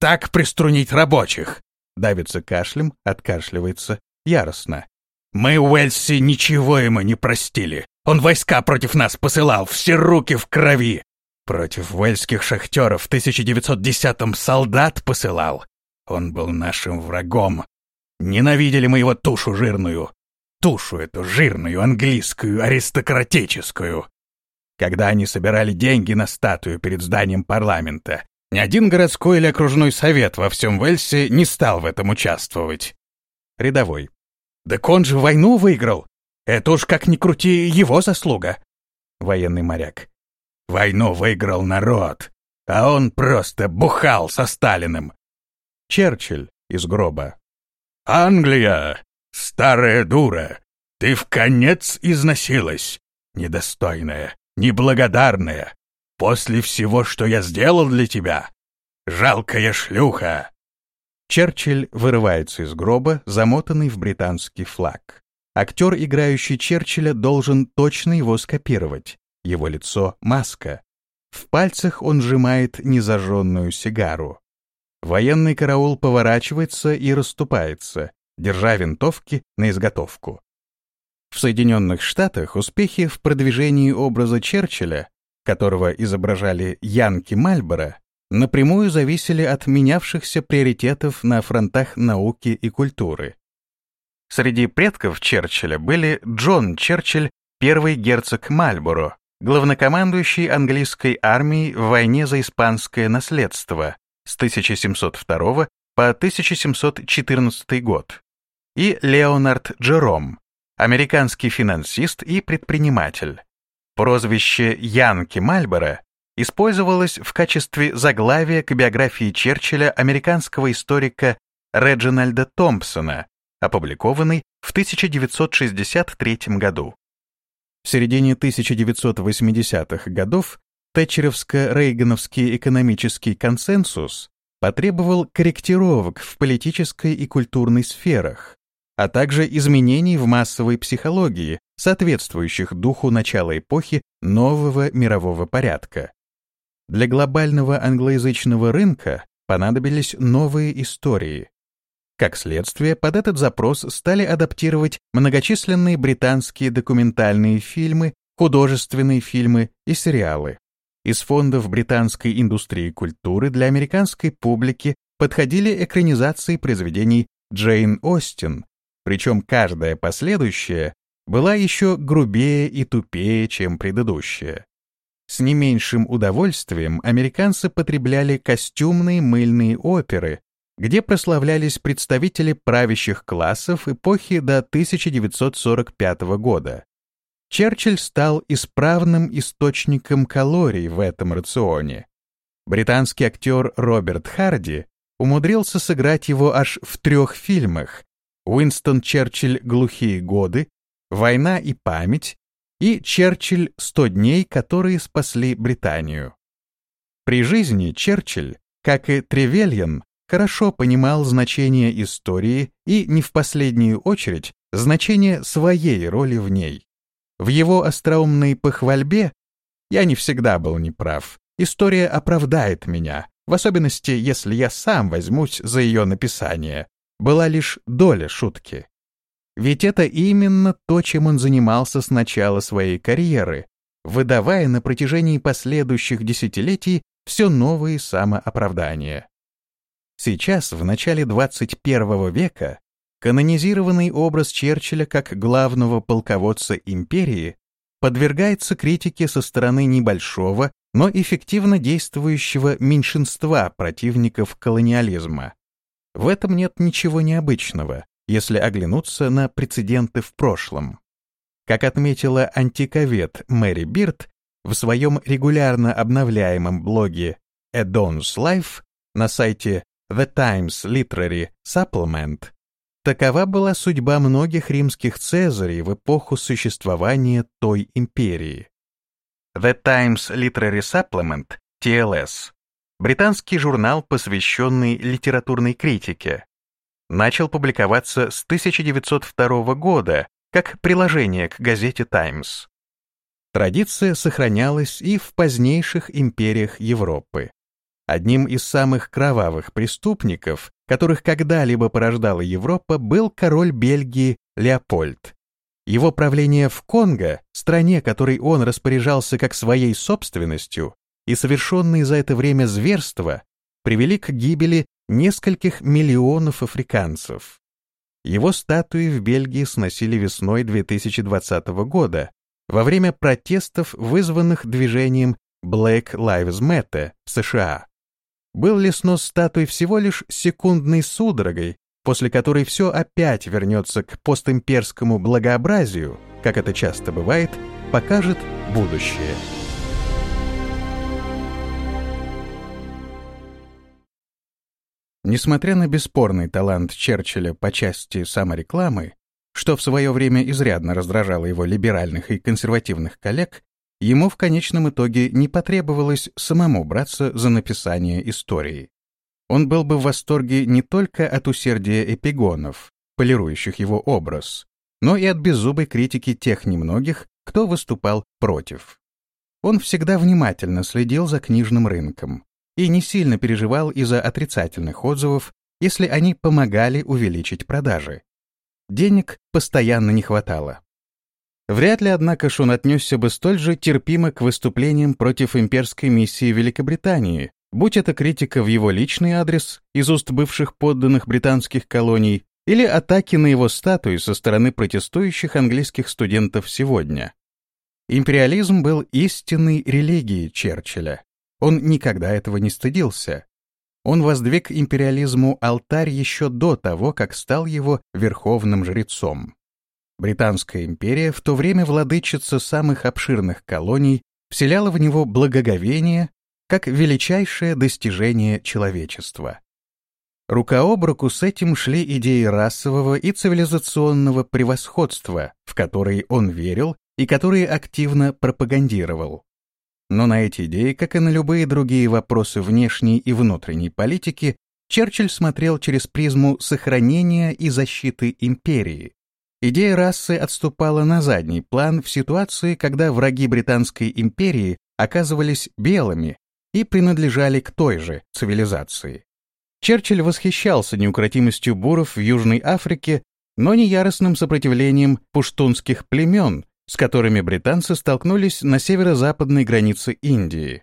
«Так приструнить рабочих!» Давится кашлем, откашливается. Яростно. «Мы, Уэльси, ничего ему не простили! Он войска против нас посылал, все руки в крови! Против уэльских шахтеров в 1910-м солдат посылал. Он был нашим врагом. Ненавидели мы его тушу жирную. Тушу эту жирную, английскую, аристократическую. Когда они собирали деньги на статую перед зданием парламента, ни один городской или окружной совет во всем Уэльсе не стал в этом участвовать. Рядовой. Да он же войну выиграл. Это уж как ни крути его заслуга. Военный моряк. Войну выиграл народ, а он просто бухал со Сталиным. Черчилль из гроба. «Англия, старая дура, ты в конец износилась, недостойная, неблагодарная, после всего, что я сделал для тебя. Жалкая шлюха!» Черчилль вырывается из гроба, замотанный в британский флаг. Актер, играющий Черчилля, должен точно его скопировать. Его лицо — маска. В пальцах он сжимает незажженную сигару. Военный караул поворачивается и расступается, держа винтовки на изготовку. В Соединенных Штатах успехи в продвижении образа Черчилля, которого изображали Янки Мальборо, напрямую зависели от менявшихся приоритетов на фронтах науки и культуры. Среди предков Черчилля были Джон Черчилль, первый герцог Мальборо, главнокомандующий английской армией в войне за испанское наследство с 1702 по 1714 год, и Леонард Джером, американский финансист и предприниматель. Прозвище Янки Мальборо использовалось в качестве заглавия к биографии Черчилля американского историка Реджинальда Томпсона, опубликованной в 1963 году. В середине 1980-х годов Тэтчеровско-рейгановский экономический консенсус потребовал корректировок в политической и культурной сферах, а также изменений в массовой психологии, соответствующих духу начала эпохи нового мирового порядка. Для глобального англоязычного рынка понадобились новые истории, как следствие, под этот запрос стали адаптировать многочисленные британские документальные фильмы, художественные фильмы и сериалы. Из фондов британской индустрии культуры для американской публики подходили экранизации произведений Джейн Остин, причем каждая последующая была еще грубее и тупее, чем предыдущая. С не меньшим удовольствием американцы потребляли костюмные мыльные оперы, где прославлялись представители правящих классов эпохи до 1945 года. Черчилль стал исправным источником калорий в этом рационе. Британский актер Роберт Харди умудрился сыграть его аж в трех фильмах «Уинстон Черчилль. Глухие годы», «Война и память» и «Черчилль. Сто дней, которые спасли Британию». При жизни Черчилль, как и Тревельян, хорошо понимал значение истории и, не в последнюю очередь, значение своей роли в ней. В его остроумной похвальбе я не всегда был неправ. История оправдает меня, в особенности, если я сам возьмусь за ее написание. Была лишь доля шутки. Ведь это именно то, чем он занимался с начала своей карьеры, выдавая на протяжении последующих десятилетий все новые самооправдания. Сейчас, в начале 21 века, канонизированный образ Черчилля как главного полководца империи подвергается критике со стороны небольшого, но эффективно действующего меньшинства противников колониализма. В этом нет ничего необычного, если оглянуться на прецеденты в прошлом. Как отметила антиковед Мэри Бирд в своем регулярно обновляемом блоге A Life на сайте The Times Literary Supplement, такова была судьба многих римских цезарей в эпоху существования той империи. The Times Literary Supplement, TLS, британский журнал, посвященный литературной критике, начал публиковаться с 1902 года как приложение к газете «Таймс». Традиция сохранялась и в позднейших империях Европы. Одним из самых кровавых преступников, которых когда-либо порождала Европа, был король Бельгии Леопольд. Его правление в Конго, стране, которой он распоряжался как своей собственностью, и совершенные за это время зверства привели к гибели нескольких миллионов африканцев. Его статуи в Бельгии сносили весной 2020 года во время протестов, вызванных движением Black Lives Matter в США. Был ли снос статуи всего лишь секундной судорогой, после которой все опять вернется к постимперскому благообразию, как это часто бывает, покажет будущее. Несмотря на бесспорный талант Черчилля по части саморекламы, что в свое время изрядно раздражало его либеральных и консервативных коллег, ему в конечном итоге не потребовалось самому браться за написание истории. Он был бы в восторге не только от усердия эпигонов, полирующих его образ, но и от беззубой критики тех немногих, кто выступал против. Он всегда внимательно следил за книжным рынком, и не сильно переживал из-за отрицательных отзывов, если они помогали увеличить продажи. Денег постоянно не хватало. Вряд ли, однако, он отнесся бы столь же терпимо к выступлениям против имперской миссии Великобритании, будь это критика в его личный адрес из уст бывших подданных британских колоний или атаки на его статуи со стороны протестующих английских студентов сегодня. Империализм был истинной религией Черчилля. Он никогда этого не стыдился. Он воздвиг империализму алтарь еще до того, как стал его верховным жрецом. Британская империя, в то время владычица самых обширных колоний, вселяла в него благоговение как величайшее достижение человечества. Рука об руку с этим шли идеи расового и цивилизационного превосходства, в которые он верил и которые активно пропагандировал. Но на эти идеи, как и на любые другие вопросы внешней и внутренней политики, Черчилль смотрел через призму сохранения и защиты империи. Идея расы отступала на задний план в ситуации, когда враги Британской империи оказывались белыми и принадлежали к той же цивилизации. Черчилль восхищался неукротимостью буров в Южной Африке, но не яростным сопротивлением пуштунских племен, с которыми британцы столкнулись на северо-западной границе Индии.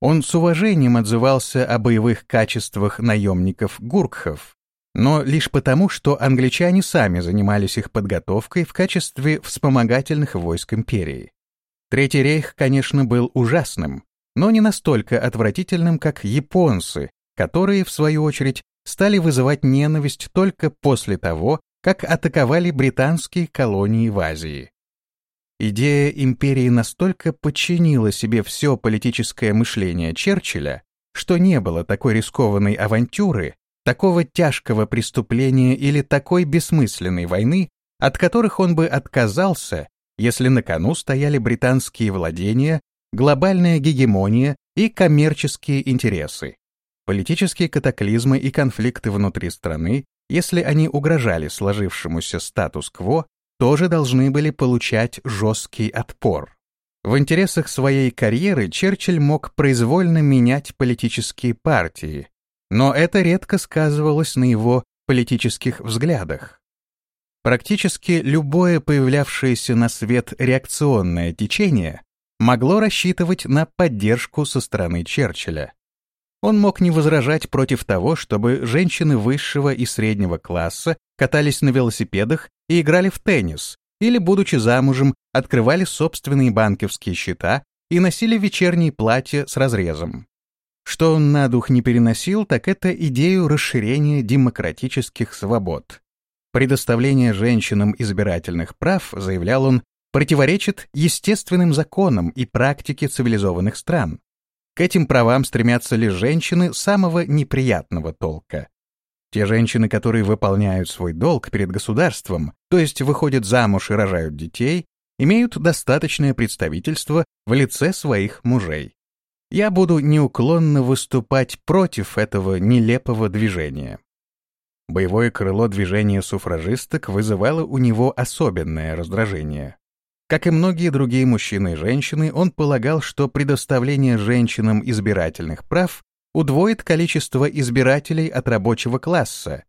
Он с уважением отзывался о боевых качествах наемников-гуркхов, но лишь потому, что англичане сами занимались их подготовкой в качестве вспомогательных войск империи. Третий рейх, конечно, был ужасным, но не настолько отвратительным, как японцы, которые, в свою очередь, стали вызывать ненависть только после того, как атаковали британские колонии в Азии. Идея империи настолько подчинила себе все политическое мышление Черчилля, что не было такой рискованной авантюры, такого тяжкого преступления или такой бессмысленной войны, от которых он бы отказался, если на кону стояли британские владения, глобальная гегемония и коммерческие интересы. Политические катаклизмы и конфликты внутри страны если они угрожали сложившемуся статус-кво, тоже должны были получать жесткий отпор. В интересах своей карьеры Черчилль мог произвольно менять политические партии, но это редко сказывалось на его политических взглядах. Практически любое появлявшееся на свет реакционное течение могло рассчитывать на поддержку со стороны Черчилля. Он мог не возражать против того, чтобы женщины высшего и среднего класса катались на велосипедах и играли в теннис, или, будучи замужем, открывали собственные банковские счета и носили вечерние платья с разрезом. Что он на дух не переносил, так это идею расширения демократических свобод. Предоставление женщинам избирательных прав, заявлял он, противоречит естественным законам и практике цивилизованных стран. К этим правам стремятся лишь женщины самого неприятного толка. Те женщины, которые выполняют свой долг перед государством, то есть выходят замуж и рожают детей, имеют достаточное представительство в лице своих мужей. Я буду неуклонно выступать против этого нелепого движения. Боевое крыло движения суфражисток вызывало у него особенное раздражение. Как и многие другие мужчины и женщины, он полагал, что предоставление женщинам избирательных прав удвоит количество избирателей от рабочего класса.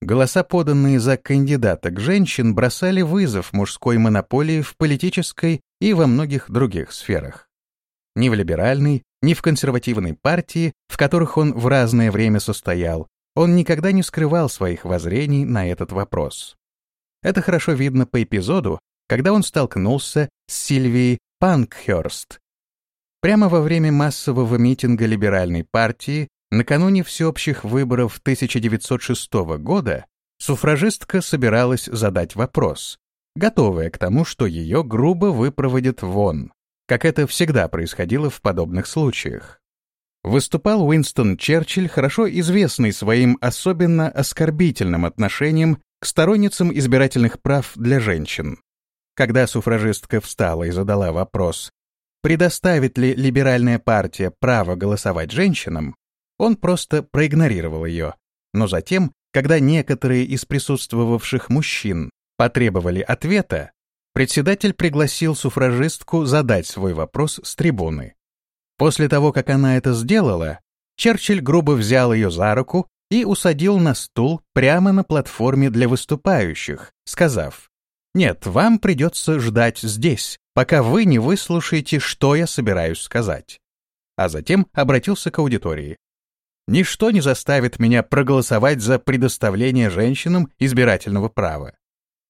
Голоса, поданные за кандидаток женщин, бросали вызов мужской монополии в политической и во многих других сферах. Ни в либеральной, ни в консервативной партии, в которых он в разное время состоял, он никогда не скрывал своих воззрений на этот вопрос. Это хорошо видно по эпизоду, когда он столкнулся с Сильвией Панкхерст. Прямо во время массового митинга либеральной партии накануне всеобщих выборов 1906 года суфражистка собиралась задать вопрос, готовая к тому, что ее грубо выпроводят вон, как это всегда происходило в подобных случаях. Выступал Уинстон Черчилль, хорошо известный своим особенно оскорбительным отношением к сторонницам избирательных прав для женщин. Когда суфражистка встала и задала вопрос, предоставит ли либеральная партия право голосовать женщинам, он просто проигнорировал ее. Но затем, когда некоторые из присутствовавших мужчин потребовали ответа, председатель пригласил суфражистку задать свой вопрос с трибуны. После того, как она это сделала, Черчилль грубо взял ее за руку и усадил на стул прямо на платформе для выступающих, сказав, нет, вам придется ждать здесь, пока вы не выслушаете, что я собираюсь сказать. А затем обратился к аудитории. Ничто не заставит меня проголосовать за предоставление женщинам избирательного права.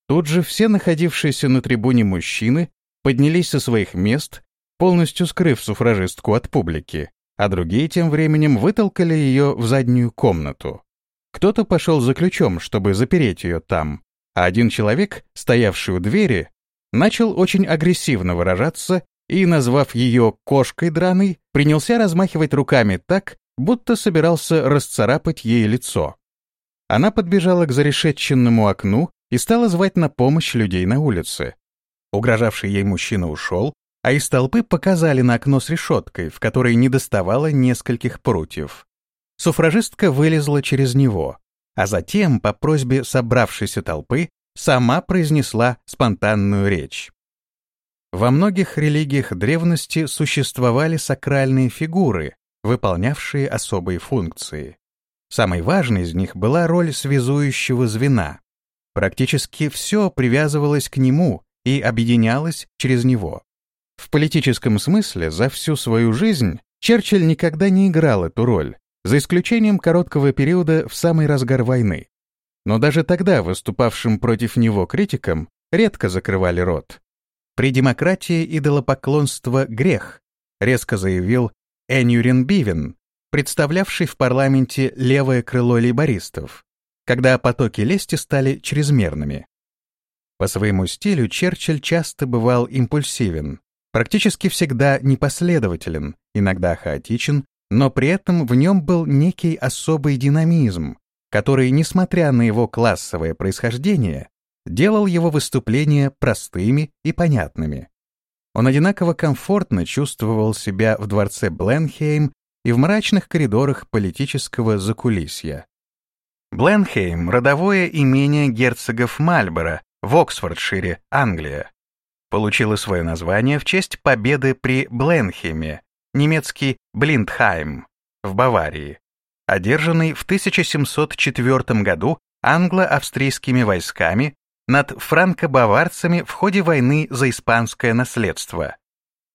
Тут же все находившиеся на трибуне мужчины поднялись со своих мест, полностью скрыв суфражистку от публики, а другие тем временем вытолкали ее в заднюю комнату. Кто-то пошел за ключом, чтобы запереть ее там, а один человек, стоявший у двери, начал очень агрессивно выражаться и, назвав ее «кошкой драной», принялся размахивать руками так, будто собирался расцарапать ей лицо. Она подбежала к зарешетченному окну и стала звать на помощь людей на улице. Угрожавший ей мужчина ушел, а из толпы показали на окно с решеткой, в которой не доставало нескольких прутьев. Суфражистка вылезла через него а затем, по просьбе собравшейся толпы, сама произнесла спонтанную речь. Во многих религиях древности существовали сакральные фигуры, выполнявшие особые функции. Самой важной из них была роль связующего звена. Практически все привязывалось к нему и объединялось через него. В политическом смысле за всю свою жизнь Черчилль никогда не играл эту роль, за исключением короткого периода в самый разгар войны. Но даже тогда выступавшим против него критикам редко закрывали рот. При демократии идолопоклонство — грех, резко заявил Энюрин Бивен, представлявший в парламенте левое крыло лейбористов, когда потоки лести стали чрезмерными. По своему стилю Черчилль часто бывал импульсивен, практически всегда непоследователен, иногда хаотичен, но при этом в нем был некий особый динамизм, который, несмотря на его классовое происхождение, делал его выступления простыми и понятными. Он одинаково комфортно чувствовал себя в дворце Бленхейм и в мрачных коридорах политического закулисья. Бленхейм — родовое имение герцогов Мальборо в Оксфордшире, Англия. Получило свое название в честь победы при Бленхейме, немецкий Блиндхайм, в Баварии, одержанный в 1704 году англо-австрийскими войсками над франко-баварцами в ходе войны за испанское наследство.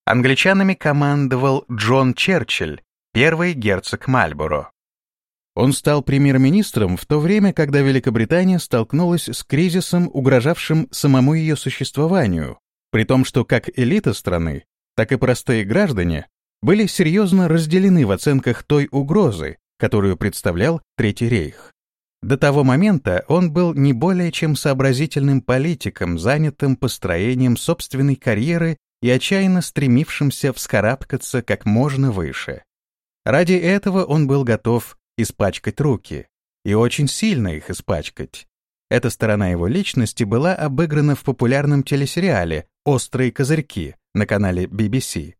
Англичанами командовал Джон Черчилль, первый герцог Мальборо. Он стал премьер-министром в то время, когда Великобритания столкнулась с кризисом, угрожавшим самому ее существованию, при том, что как элита страны, так и простые граждане были серьезно разделены в оценках той угрозы, которую представлял Третий рейх. До того момента он был не более чем сообразительным политиком, занятым построением собственной карьеры и отчаянно стремившимся вскарабкаться как можно выше. Ради этого он был готов испачкать руки, и очень сильно их испачкать. Эта сторона его личности была обыграна в популярном телесериале «Острые козырьки» на канале BBC.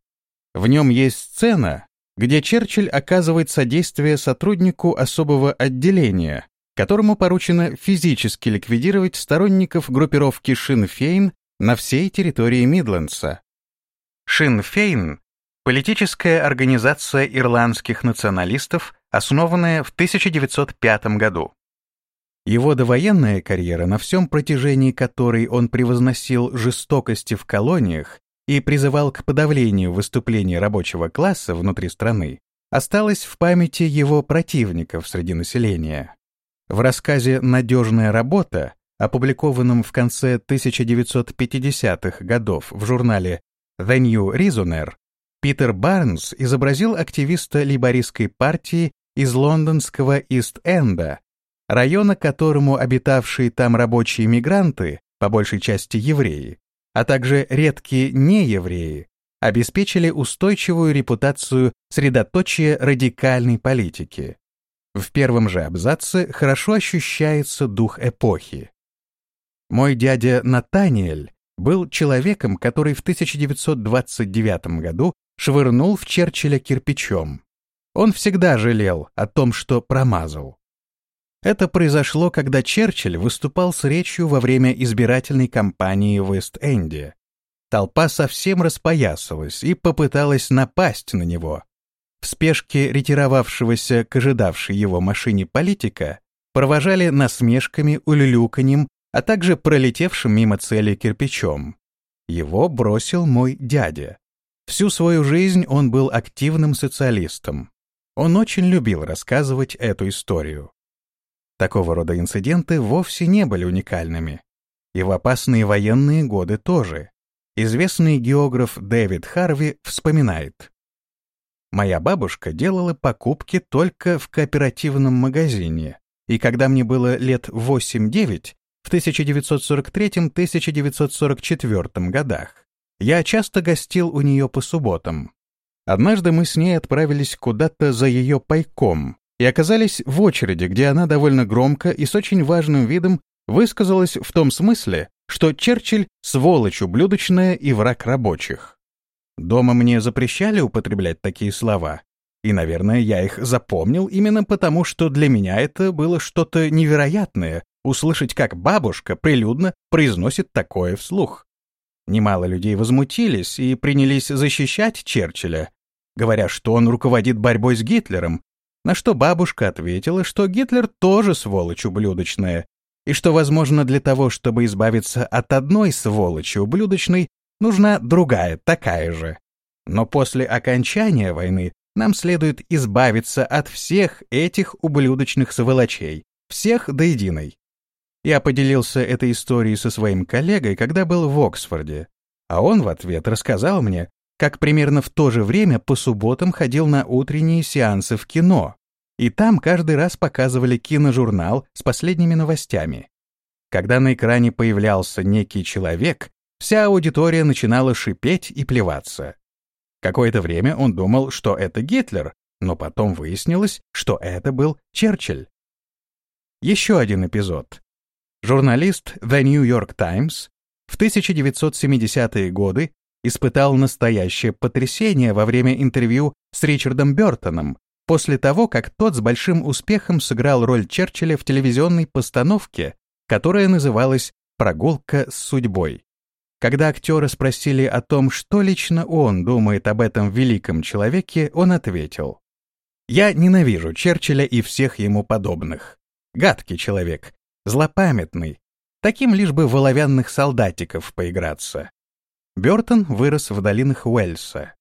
В нем есть сцена, где Черчилль оказывает содействие сотруднику особого отделения, которому поручено физически ликвидировать сторонников группировки Шинфейн на всей территории Мидлендса. Шинфейн — политическая организация ирландских националистов, основанная в 1905 году. Его довоенная карьера, на всем протяжении которой он превозносил жестокости в колониях и призывал к подавлению выступлений рабочего класса внутри страны, осталась в памяти его противников среди населения. В рассказе «Надежная работа», опубликованном в конце 1950-х годов в журнале The New Reasoner, Питер Барнс изобразил активиста лейбористской партии из лондонского Ист-Энда, района, которому обитавшие там рабочие мигранты, по большей части евреи, а также редкие неевреи, обеспечили устойчивую репутацию средоточия радикальной политики. В первом же абзаце хорошо ощущается дух эпохи. Мой дядя Натаниэль был человеком, который в 1929 году швырнул в Черчилля кирпичом. Он всегда жалел о том, что промазал. Это произошло, когда Черчилль выступал с речью во время избирательной кампании в Вест-Энде. Толпа совсем распоясалась и попыталась напасть на него. В спешке ретировавшегося к ожидавшей его машине политика провожали насмешками, улюлюканьем, а также пролетевшим мимо цели кирпичом. Его бросил мой дядя. Всю свою жизнь он был активным социалистом. Он очень любил рассказывать эту историю. Такого рода инциденты вовсе не были уникальными. И в опасные военные годы тоже. Известный географ Дэвид Харви вспоминает. «Моя бабушка делала покупки только в кооперативном магазине, и когда мне было лет 8-9, в 1943-1944 годах, я часто гостил у нее по субботам. Однажды мы с ней отправились куда-то за ее пайком, и оказались в очереди, где она довольно громко и с очень важным видом высказалась в том смысле, что Черчилль — сволочь ублюдочная и враг рабочих. Дома мне запрещали употреблять такие слова, и, наверное, я их запомнил именно потому, что для меня это было что-то невероятное — услышать, как бабушка прилюдно произносит такое вслух. Немало людей возмутились и принялись защищать Черчилля, говоря, что он руководит борьбой с Гитлером, на что бабушка ответила, что Гитлер тоже сволочь ублюдочная, и что, возможно, для того, чтобы избавиться от одной сволочи ублюдочной, нужна другая, такая же. Но после окончания войны нам следует избавиться от всех этих ублюдочных сволочей, всех до единой. Я поделился этой историей со своим коллегой, когда был в Оксфорде, а он в ответ рассказал мне, как примерно в то же время по субботам ходил на утренние сеансы в кино, и там каждый раз показывали киножурнал с последними новостями. Когда на экране появлялся некий человек, вся аудитория начинала шипеть и плеваться. Какое-то время он думал, что это Гитлер, но потом выяснилось, что это был Черчилль. Еще один эпизод. Журналист The New York Times в 1970-е годы испытал настоящее потрясение во время интервью с Ричардом Бертоном, после того, как тот с большим успехом сыграл роль Черчилля в телевизионной постановке, которая называлась «Прогулка с судьбой». Когда актера спросили о том, что лично он думает об этом великом человеке, он ответил. «Я ненавижу Черчилля и всех ему подобных. Гадкий человек, злопамятный, таким лишь бы в солдатиков поиграться». Бертон вырос в долинах Уэльса.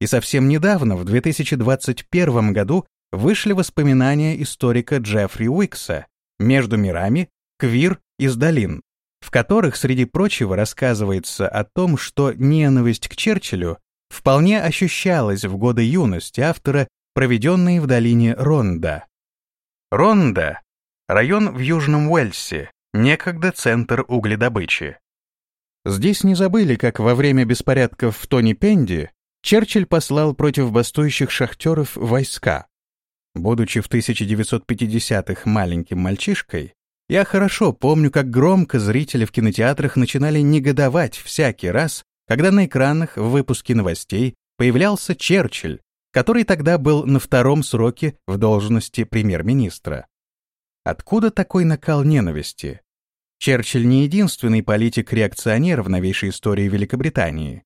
И совсем недавно, в 2021 году, вышли воспоминания историка Джеффри Уикса «Между мирами. Квир из долин», в которых, среди прочего, рассказывается о том, что ненависть к Черчиллю вполне ощущалась в годы юности автора, проведенные в долине Ронда. Ронда — район в Южном Уэльсе, некогда центр угледобычи. Здесь не забыли, как во время беспорядков в Тони Пенди Черчилль послал против бастующих шахтеров войска. Будучи в 1950-х маленьким мальчишкой, я хорошо помню, как громко зрители в кинотеатрах начинали негодовать всякий раз, когда на экранах в выпуске новостей появлялся Черчилль, который тогда был на втором сроке в должности премьер-министра. Откуда такой накал ненависти? Черчилль не единственный политик-реакционер в новейшей истории Великобритании.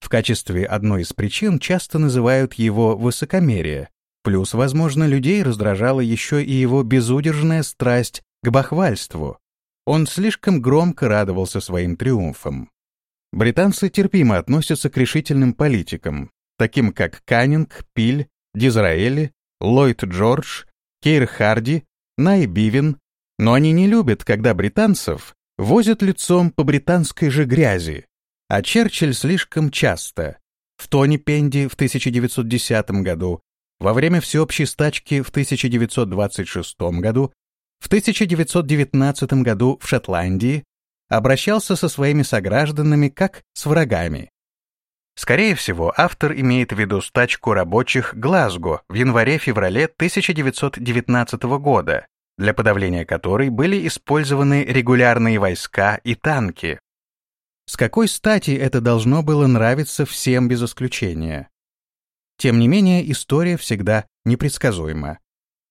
В качестве одной из причин часто называют его высокомерие, плюс, возможно, людей раздражала еще и его безудержная страсть к бахвальству. Он слишком громко радовался своим триумфам. Британцы терпимо относятся к решительным политикам, таким как Каннинг, Пиль, Дизраэли, Ллойд Джордж, Кейр Харди, Най Бивен, но они не любят, когда британцев возят лицом по британской же грязи, а Черчилль слишком часто. В Тони Пенди в 1910 году, во время всеобщей стачки в 1926 году в 1919 году в Шотландии обращался со своими согражданами как с врагами. Скорее всего, автор имеет в виду стачку рабочих Глазго в январе-феврале 1919 года, для подавления которой были использованы регулярные войска и танки. С какой стати это должно было нравиться всем без исключения? Тем не менее, история всегда непредсказуема.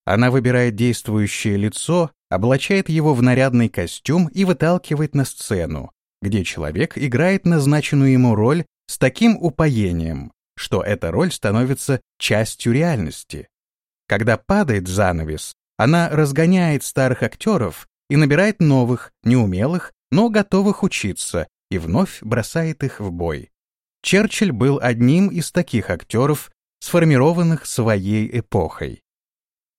Она выбирает действующее лицо, облачает его в нарядный костюм и выталкивает на сцену, где человек играет назначенную ему роль с таким упоением, что эта роль становится частью реальности. Когда падает занавес, она разгоняет старых актеров и набирает новых, неумелых, но готовых учиться, и вновь бросает их в бой. Черчилль был одним из таких актеров, сформированных своей эпохой.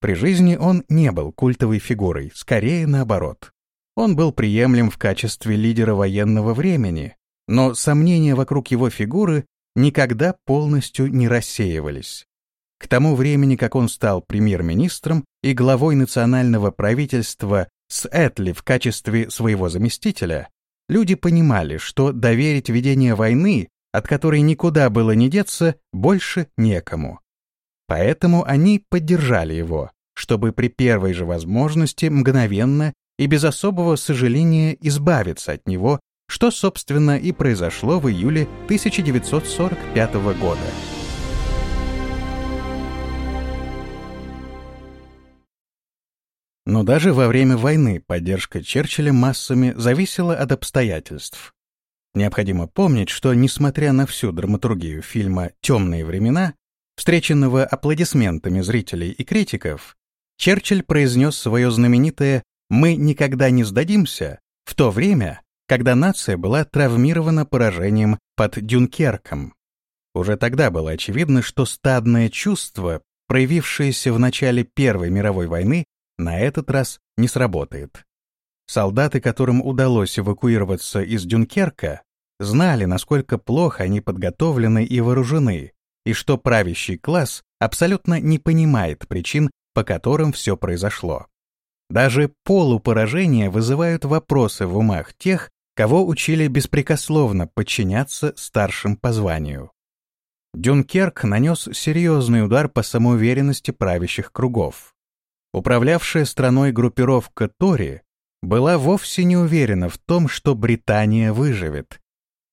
При жизни он не был культовой фигурой, скорее наоборот. Он был приемлем в качестве лидера военного времени, но сомнения вокруг его фигуры никогда полностью не рассеивались. К тому времени, как он стал премьер-министром и главой национального правительства с Этли в качестве своего заместителя, люди понимали, что доверить ведение войны, от которой никуда было не деться, больше некому. Поэтому они поддержали его, чтобы при первой же возможности мгновенно и без особого сожаления избавиться от него, что, собственно, и произошло в июле 1945 года. Но даже во время войны поддержка Черчилля массами зависела от обстоятельств. Необходимо помнить, что, несмотря на всю драматургию фильма «Темные времена», встреченного аплодисментами зрителей и критиков, Черчилль произнес свое знаменитое «Мы никогда не сдадимся» в то время, когда нация была травмирована поражением под Дюнкерком. Уже тогда было очевидно, что стадное чувство, проявившееся в начале Первой мировой войны, на этот раз не сработает. Солдаты, которым удалось эвакуироваться из Дюнкерка, знали, насколько плохо они подготовлены и вооружены, и что правящий класс абсолютно не понимает причин, по которым все произошло. Даже полупоражения вызывают вопросы в умах тех, кого учили беспрекословно подчиняться старшим по званию. Дюнкерк нанес серьезный удар по самоуверенности правящих кругов. Управлявшая страной группировка Тори была вовсе не уверена в том, что Британия выживет.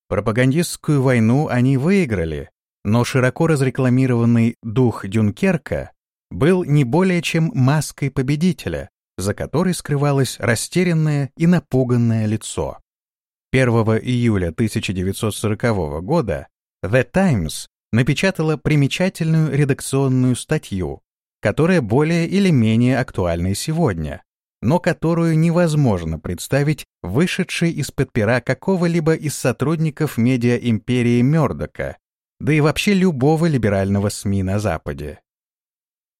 Пропагандистскую войну они выиграли, но широко разрекламированный дух Дюнкерка был не более чем маской победителя, за которой скрывалось растерянное и напуганное лицо. 1 июля 1940 года The Times напечатала примечательную редакционную статью, которая более или менее актуальна сегодня, но которую невозможно представить вышедшей из-под пера какого-либо из сотрудников медиа-империи Мёрдока, да и вообще любого либерального СМИ на Западе.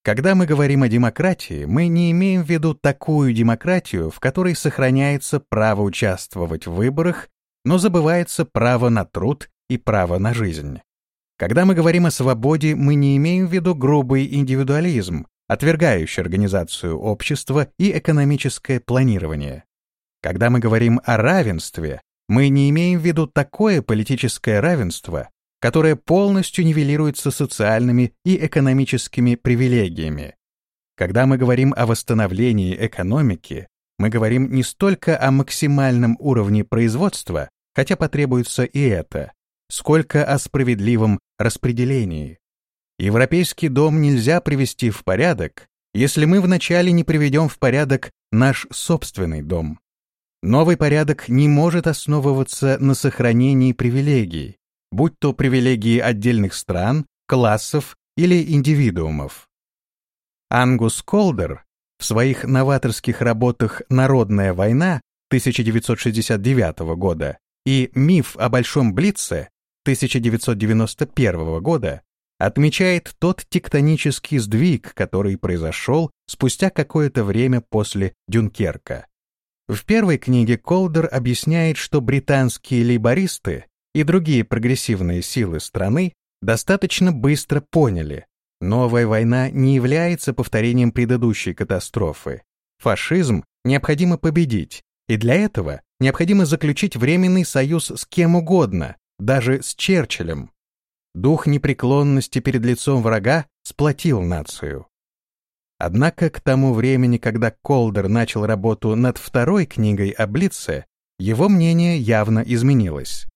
Когда мы говорим о демократии, мы не имеем в виду такую демократию, в которой сохраняется право участвовать в выборах, но забывается право на труд и право на жизнь. Когда мы говорим о свободе, мы не имеем в виду грубый индивидуализм, отвергающий организацию общества и экономическое планирование. Когда мы говорим о равенстве, мы не имеем в виду такое политическое равенство, которое полностью нивелируется социальными и экономическими привилегиями. Когда мы говорим о восстановлении экономики, мы говорим не столько о максимальном уровне производства, хотя потребуется и это, сколько о справедливом распределении. Европейский дом нельзя привести в порядок, если мы вначале не приведем в порядок наш собственный дом. Новый порядок не может основываться на сохранении привилегий, будь то привилегии отдельных стран, классов или индивидуумов. Ангус Колдер в своих новаторских работах «Народная война» 1969 года и «Миф о Большом Блице» 1991 года отмечает тот тектонический сдвиг, который произошел спустя какое-то время после Дюнкерка. В первой книге Колдер объясняет, что британские лейбористы и другие прогрессивные силы страны достаточно быстро поняли, новая война не является повторением предыдущей катастрофы. Фашизм необходимо победить, и для этого необходимо заключить временный союз с кем угодно, даже с Черчиллем. Дух непреклонности перед лицом врага сплотил нацию. Однако к тому времени, когда Колдер начал работу над второй книгой о Блице, его мнение явно изменилось.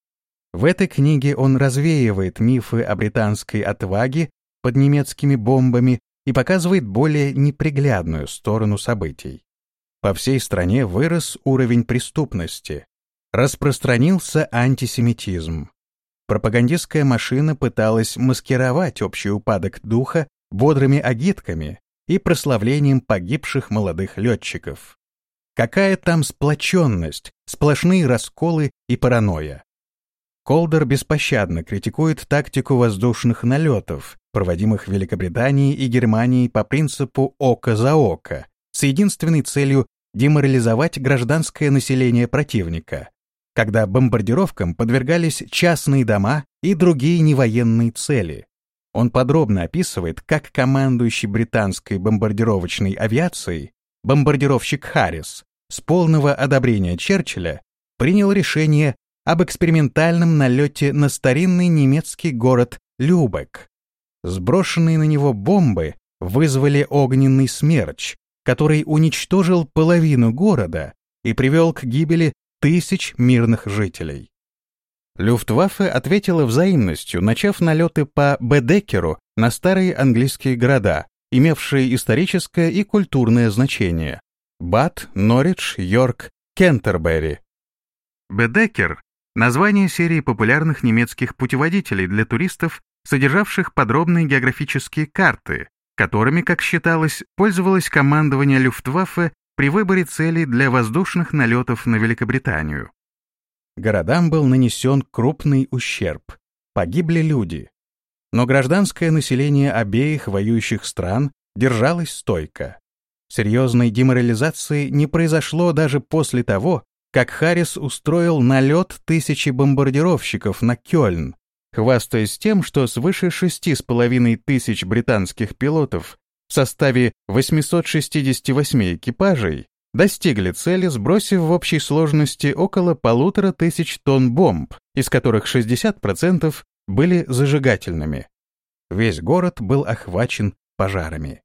В этой книге он развеивает мифы о британской отваге под немецкими бомбами и показывает более неприглядную сторону событий. По всей стране вырос уровень преступности, распространился антисемитизм. Пропагандистская машина пыталась маскировать общий упадок духа бодрыми агитками и прославлением погибших молодых летчиков. Какая там сплоченность, сплошные расколы и паранойя. Колдер беспощадно критикует тактику воздушных налетов, проводимых в Великобритании и Германии по принципу «око за око», с единственной целью деморализовать гражданское население противника, когда бомбардировкам подвергались частные дома и другие невоенные цели. Он подробно описывает, как командующий британской бомбардировочной авиацией, бомбардировщик Харрис, с полного одобрения Черчилля, принял решение об экспериментальном налете на старинный немецкий город Любек. Сброшенные на него бомбы вызвали огненный смерч, который уничтожил половину города и привел к гибели тысяч мирных жителей. Люфтваффе ответила взаимностью, начав налеты по Бедекеру на старые английские города, имевшие историческое и культурное значение – Бат, Норридж, Йорк, Кентербери. Бедекер – название серии популярных немецких путеводителей для туристов, содержавших подробные географические карты, которыми, как считалось, пользовалось командование Люфтваффе при выборе целей для воздушных налетов на Великобританию. Городам был нанесен крупный ущерб, погибли люди. Но гражданское население обеих воюющих стран держалось стойко. Серьезной деморализации не произошло даже после того, как Харрис устроил налет тысячи бомбардировщиков на Кёльн, хвастаясь тем, что свыше шести с половиной тысяч британских пилотов в составе 868 экипажей достигли цели, сбросив в общей сложности около полутора тысяч тонн бомб, из которых 60% были зажигательными. Весь город был охвачен пожарами.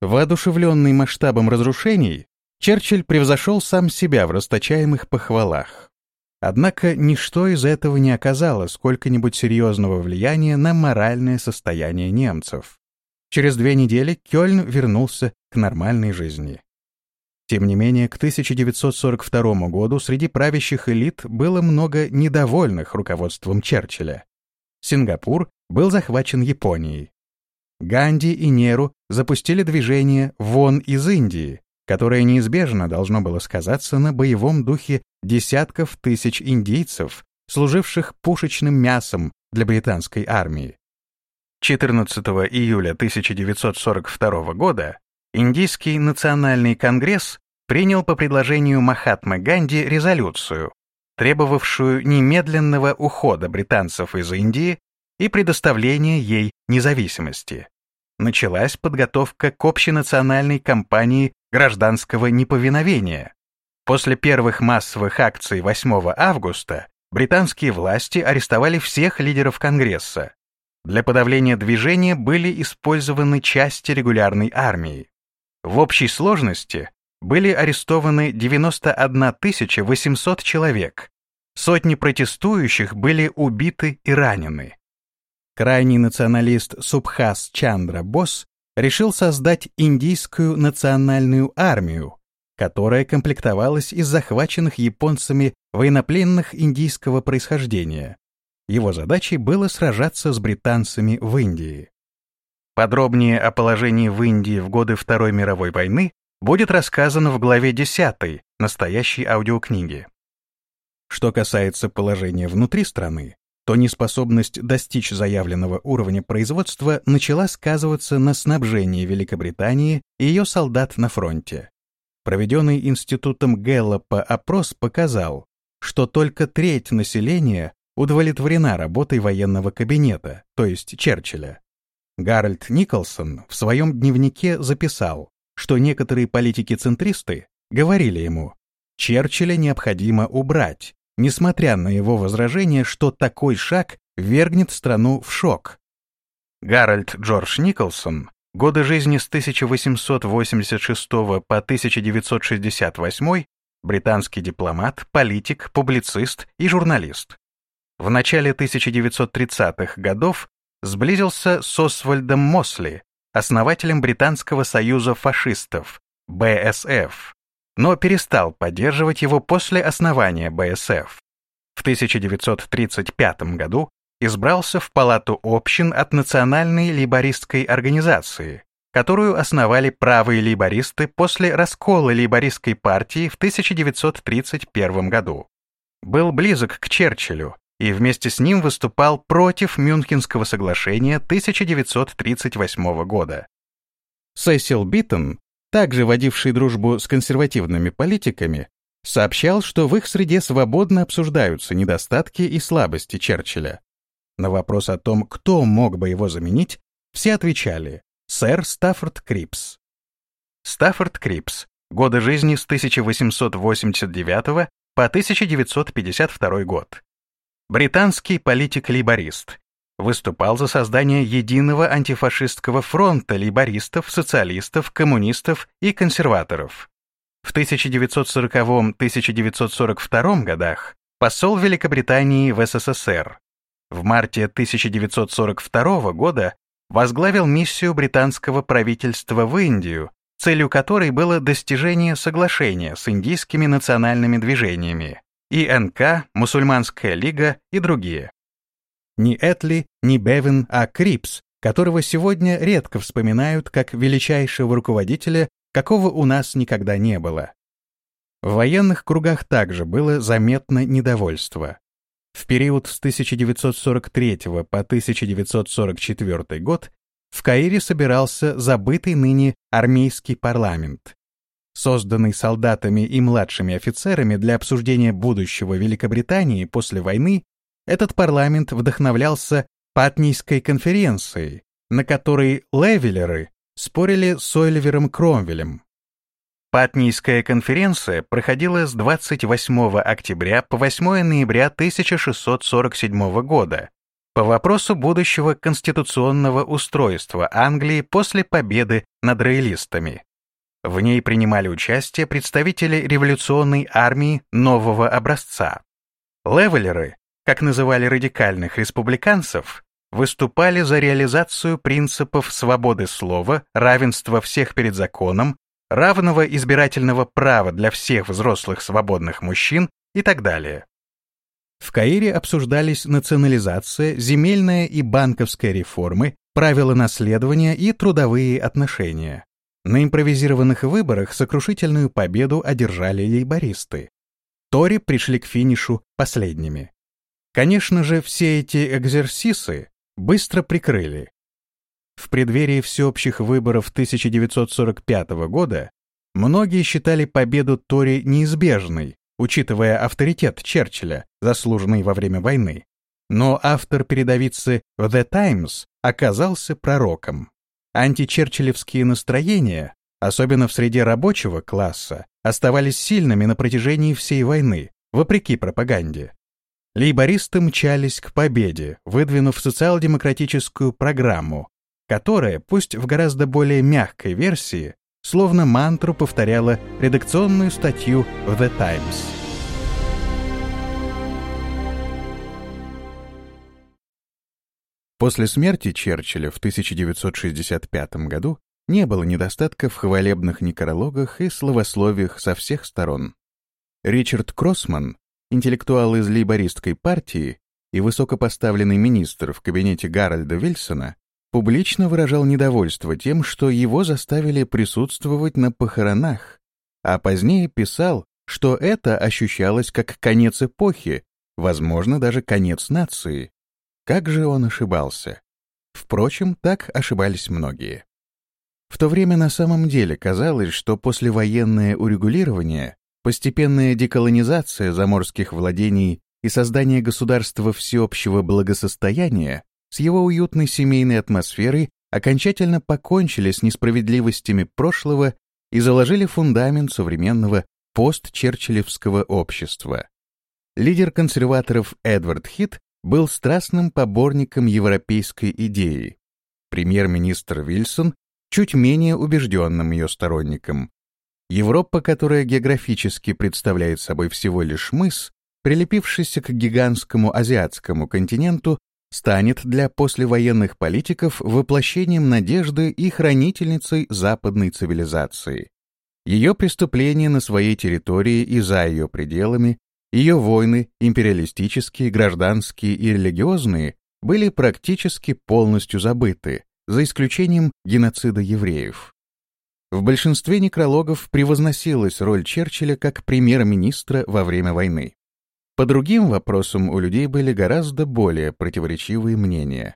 Воодушевленный масштабом разрушений, Черчилль превзошел сам себя в расточаемых похвалах. Однако ничто из этого не оказало сколько-нибудь серьезного влияния на моральное состояние немцев. Через две недели Кёльн вернулся к нормальной жизни. Тем не менее, к 1942 году среди правящих элит было много недовольных руководством Черчилля. Сингапур был захвачен Японией. Ганди и Неру запустили движение «Вон из Индии», которое неизбежно должно было сказаться на боевом духе десятков тысяч индийцев, служивших пушечным мясом для британской армии. 14 июля 1942 года Индийский национальный конгресс принял по предложению Махатмы Ганди резолюцию, требовавшую немедленного ухода британцев из Индии и предоставления ей независимости. Началась подготовка к общенациональной кампании гражданского неповиновения. После первых массовых акций 8 августа британские власти арестовали всех лидеров Конгресса. Для подавления движения были использованы части регулярной армии. В общей сложности были арестованы 91 800 человек. Сотни протестующих были убиты и ранены. Крайний националист Субхас Чандра Босс решил создать индийскую национальную армию, которая комплектовалась из захваченных японцами военнопленных индийского происхождения. Его задачей было сражаться с британцами в Индии. Подробнее о положении в Индии в годы Второй мировой войны будет рассказано в главе 10 настоящей аудиокниги. Что касается положения внутри страны, то неспособность достичь заявленного уровня производства начала сказываться на снабжении Великобритании и ее солдат на фронте. Проведенный институтом Гэллопа опрос показал, что только треть населения удовлетворена работой военного кабинета, то есть Черчилля. Гарольд Николсон в своем дневнике записал, что некоторые политики-центристы говорили ему, Черчилля необходимо убрать, несмотря на его возражение, что такой шаг ввергнет страну в шок. Гарольд Джордж Николсон, годы жизни с 1886 по 1968, британский дипломат, политик, публицист и журналист. В начале 1930-х годов сблизился с Освальдом Мосли, основателем Британского союза фашистов, БСФ, но перестал поддерживать его после основания БСФ. В 1935 году избрался в Палату общин от Национальной лейбористской организации, которую основали правые лейбористы после раскола лейбористской партии в 1931 году. Был близок к Черчиллю и вместе с ним выступал против Мюнхенского соглашения 1938 года. Сесил Биттон также водивший дружбу с консервативными политиками, сообщал, что в их среде свободно обсуждаются недостатки и слабости Черчилля. На вопрос о том, кто мог бы его заменить, все отвечали «Сэр Стаффорд Крипс». Стаффорд Крипс. Годы жизни с 1889 по 1952 год. Британский политик-лейборист, выступал за создание единого антифашистского фронта лейбористов, социалистов, коммунистов и консерваторов. В 1940-1942 годах посол Великобритании в СССР. В марте 1942 года возглавил миссию британского правительства в Индию, целью которой было достижение соглашения с индийскими национальными движениями, ИНК, Мусульманская лига и другие не Этли, не Бевин, а Крипс, которого сегодня редко вспоминают как величайшего руководителя, какого у нас никогда не было. В военных кругах также было заметно недовольство. В период с 1943 по 1944 год в Каире собирался забытый ныне армейский парламент. Созданный солдатами и младшими офицерами для обсуждения будущего Великобритании после войны, этот парламент вдохновлялся Патнийской конференцией, на которой левелеры спорили с Оливером Кромвелем. Патнийская конференция проходила с 28 октября по 8 ноября 1647 года по вопросу будущего конституционного устройства Англии после победы над роялистами. В ней принимали участие представители революционной армии нового образца. Левелеры как называли радикальных республиканцев, выступали за реализацию принципов свободы слова, равенства всех перед законом, равного избирательного права для всех взрослых свободных мужчин и так далее. В Каире обсуждались национализация, земельная и банковская реформы, правила наследования и трудовые отношения. На импровизированных выборах сокрушительную победу одержали лейбористы. Тори пришли к финишу последними. Конечно же, все эти экзерсисы быстро прикрыли. В преддверии всеобщих выборов 1945 года многие считали победу Тори неизбежной, учитывая авторитет Черчилля, заслуженный во время войны. Но автор передовицы «The Times» оказался пророком. Античерчиллевские настроения, особенно в среде рабочего класса, оставались сильными на протяжении всей войны, вопреки пропаганде. Лейбористы мчались к победе, выдвинув социал-демократическую программу, которая, пусть в гораздо более мягкой версии, словно мантру повторяла редакционную статью в The Times. После смерти Черчилля в 1965 году не было недостатка в хвалебных некрологах и словословиях со всех сторон. Ричард Кроссман, интеллектуал из лейбористской партии и высокопоставленный министр в кабинете Гарольда Вильсона, публично выражал недовольство тем, что его заставили присутствовать на похоронах, а позднее писал, что это ощущалось как конец эпохи, возможно, даже конец нации. Как же он ошибался? Впрочем, так ошибались многие. В то время на самом деле казалось, что послевоенное урегулирование, постепенная деколонизация заморских владений и создание государства всеобщего благосостояния с его уютной семейной атмосферой окончательно покончили с несправедливостями прошлого и заложили фундамент современного постчерчиллевского общества. Лидер консерваторов Эдвард Хит был страстным поборником европейской идеи. Премьер-министр Вильсон чуть менее убежденным ее сторонником. Европа, которая географически представляет собой всего лишь мыс, прилепившийся к гигантскому азиатскому континенту, станет для послевоенных политиков воплощением надежды и хранительницей западной цивилизации. Ее преступления на своей территории и за ее пределами, ее войны, империалистические, гражданские и религиозные, были практически полностью забыты, за исключением геноцида евреев. В большинстве некрологов превозносилась роль Черчилля как премьер-министра во время войны. По другим вопросам у людей были гораздо более противоречивые мнения.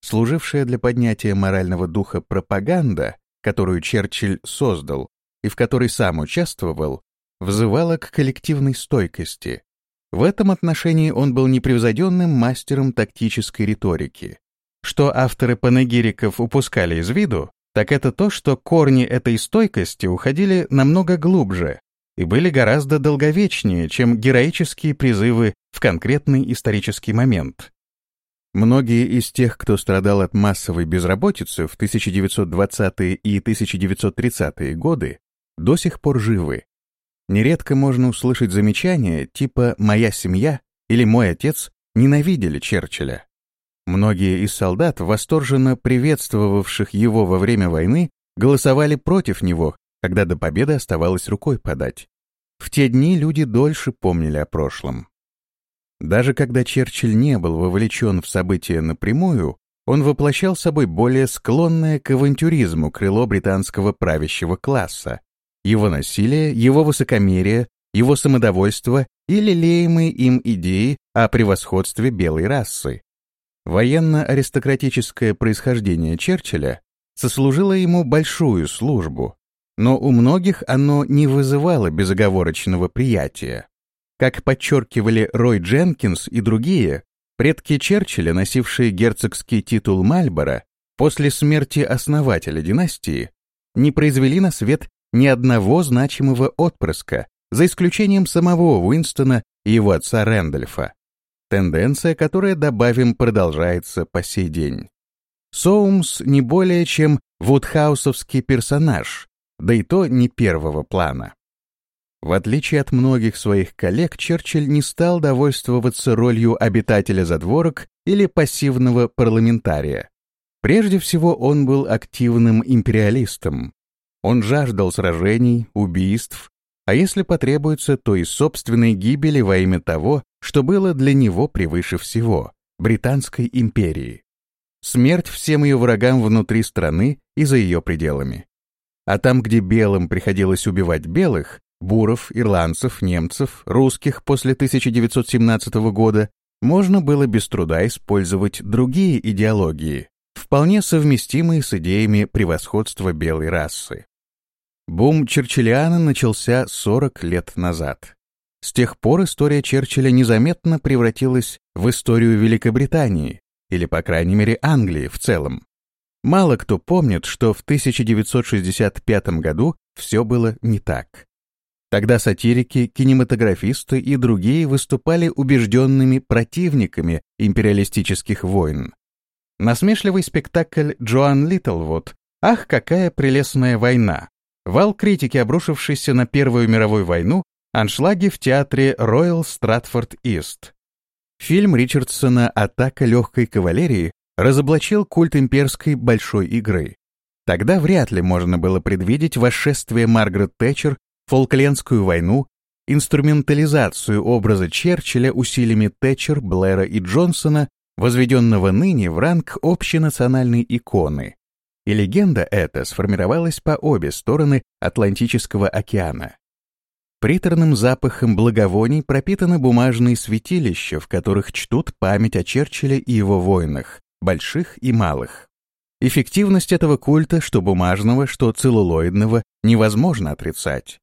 Служившая для поднятия морального духа пропаганда, которую Черчилль создал и в которой сам участвовал, взывала к коллективной стойкости. В этом отношении он был непревзойденным мастером тактической риторики. Что авторы панегириков упускали из виду, так это то, что корни этой стойкости уходили намного глубже, и были гораздо долговечнее, чем героические призывы в конкретный исторический момент. Многие из тех, кто страдал от массовой безработицы в 1920-е и 1930-е годы, до сих пор живы. Нередко можно услышать замечания типа «моя семья» или «мой отец» ненавидели Черчилля. Многие из солдат, восторженно приветствовавших его во время войны, голосовали против него, когда до победы оставалось рукой подать. В те дни люди дольше помнили о прошлом. Даже когда Черчилль не был вовлечен в события напрямую, он воплощал собой более склонное к авантюризму крыло британского правящего класса. Его насилие, его высокомерие, его самодовольство и лелеемые им идеи о превосходстве белой расы. Военно-аристократическое происхождение Черчилля сослужило ему большую службу, но у многих оно не вызывало безоговорочного приятия. Как подчеркивали Рой Дженкинс и другие, предки Черчилля, носившие герцогский титул Мальборо, после смерти основателя династии, не произвели на свет ни одного значимого отпрыска, за исключением самого Уинстона и его отца Рэндольфа. Тенденция, которая, добавим, продолжается по сей день. Соумс не более чем вудхаусовский персонаж, да и то не первого плана. В отличие от многих своих коллег, Черчилль не стал довольствоваться ролью обитателя задворок или пассивного парламентария. Прежде всего, он был активным империалистом. Он жаждал сражений, убийств, а если потребуется, то и собственной гибели во имя того, что было для него превыше всего — Британской империи. Смерть всем ее врагам внутри страны и за ее пределами. А там, где белым приходилось убивать белых, буров, ирландцев, немцев, русских после 1917 года, можно было без труда использовать другие идеологии, вполне совместимые с идеями превосходства белой расы. Бум Черчиллиана начался 40 лет назад. С тех пор история Черчилля незаметно превратилась в историю Великобритании, или, по крайней мере, Англии в целом. Мало кто помнит, что в 1965 году все было не так. Тогда сатирики, кинематографисты и другие выступали убежденными противниками империалистических войн. Насмешливый спектакль Джоан Литлвуд «Ах, какая прелестная война!» Вал критики, обрушившийся на Первую мировую войну, аншлаги в театре Royal Stratford East. Фильм Ричардсона «Атака легкой кавалерии» разоблачил культ имперской большой игры. Тогда вряд ли можно было предвидеть восшествие Маргарет Тэтчер Фолклендскую войну, инструментализацию образа Черчилля усилиями Тэтчер, Блэра и Джонсона, возведенного ныне в ранг общенациональной иконы. И легенда эта сформировалась по обе стороны Атлантического океана. Приторным запахом благовоний пропитаны бумажные святилища, в которых чтут память о Черчилле и его войнах, больших и малых. Эффективность этого культа, что бумажного, что целлулоидного, невозможно отрицать.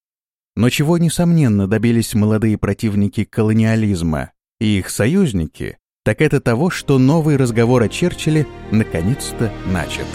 Но чего, несомненно, добились молодые противники колониализма и их союзники, так это того, что новый разговор о Черчилле наконец-то начат.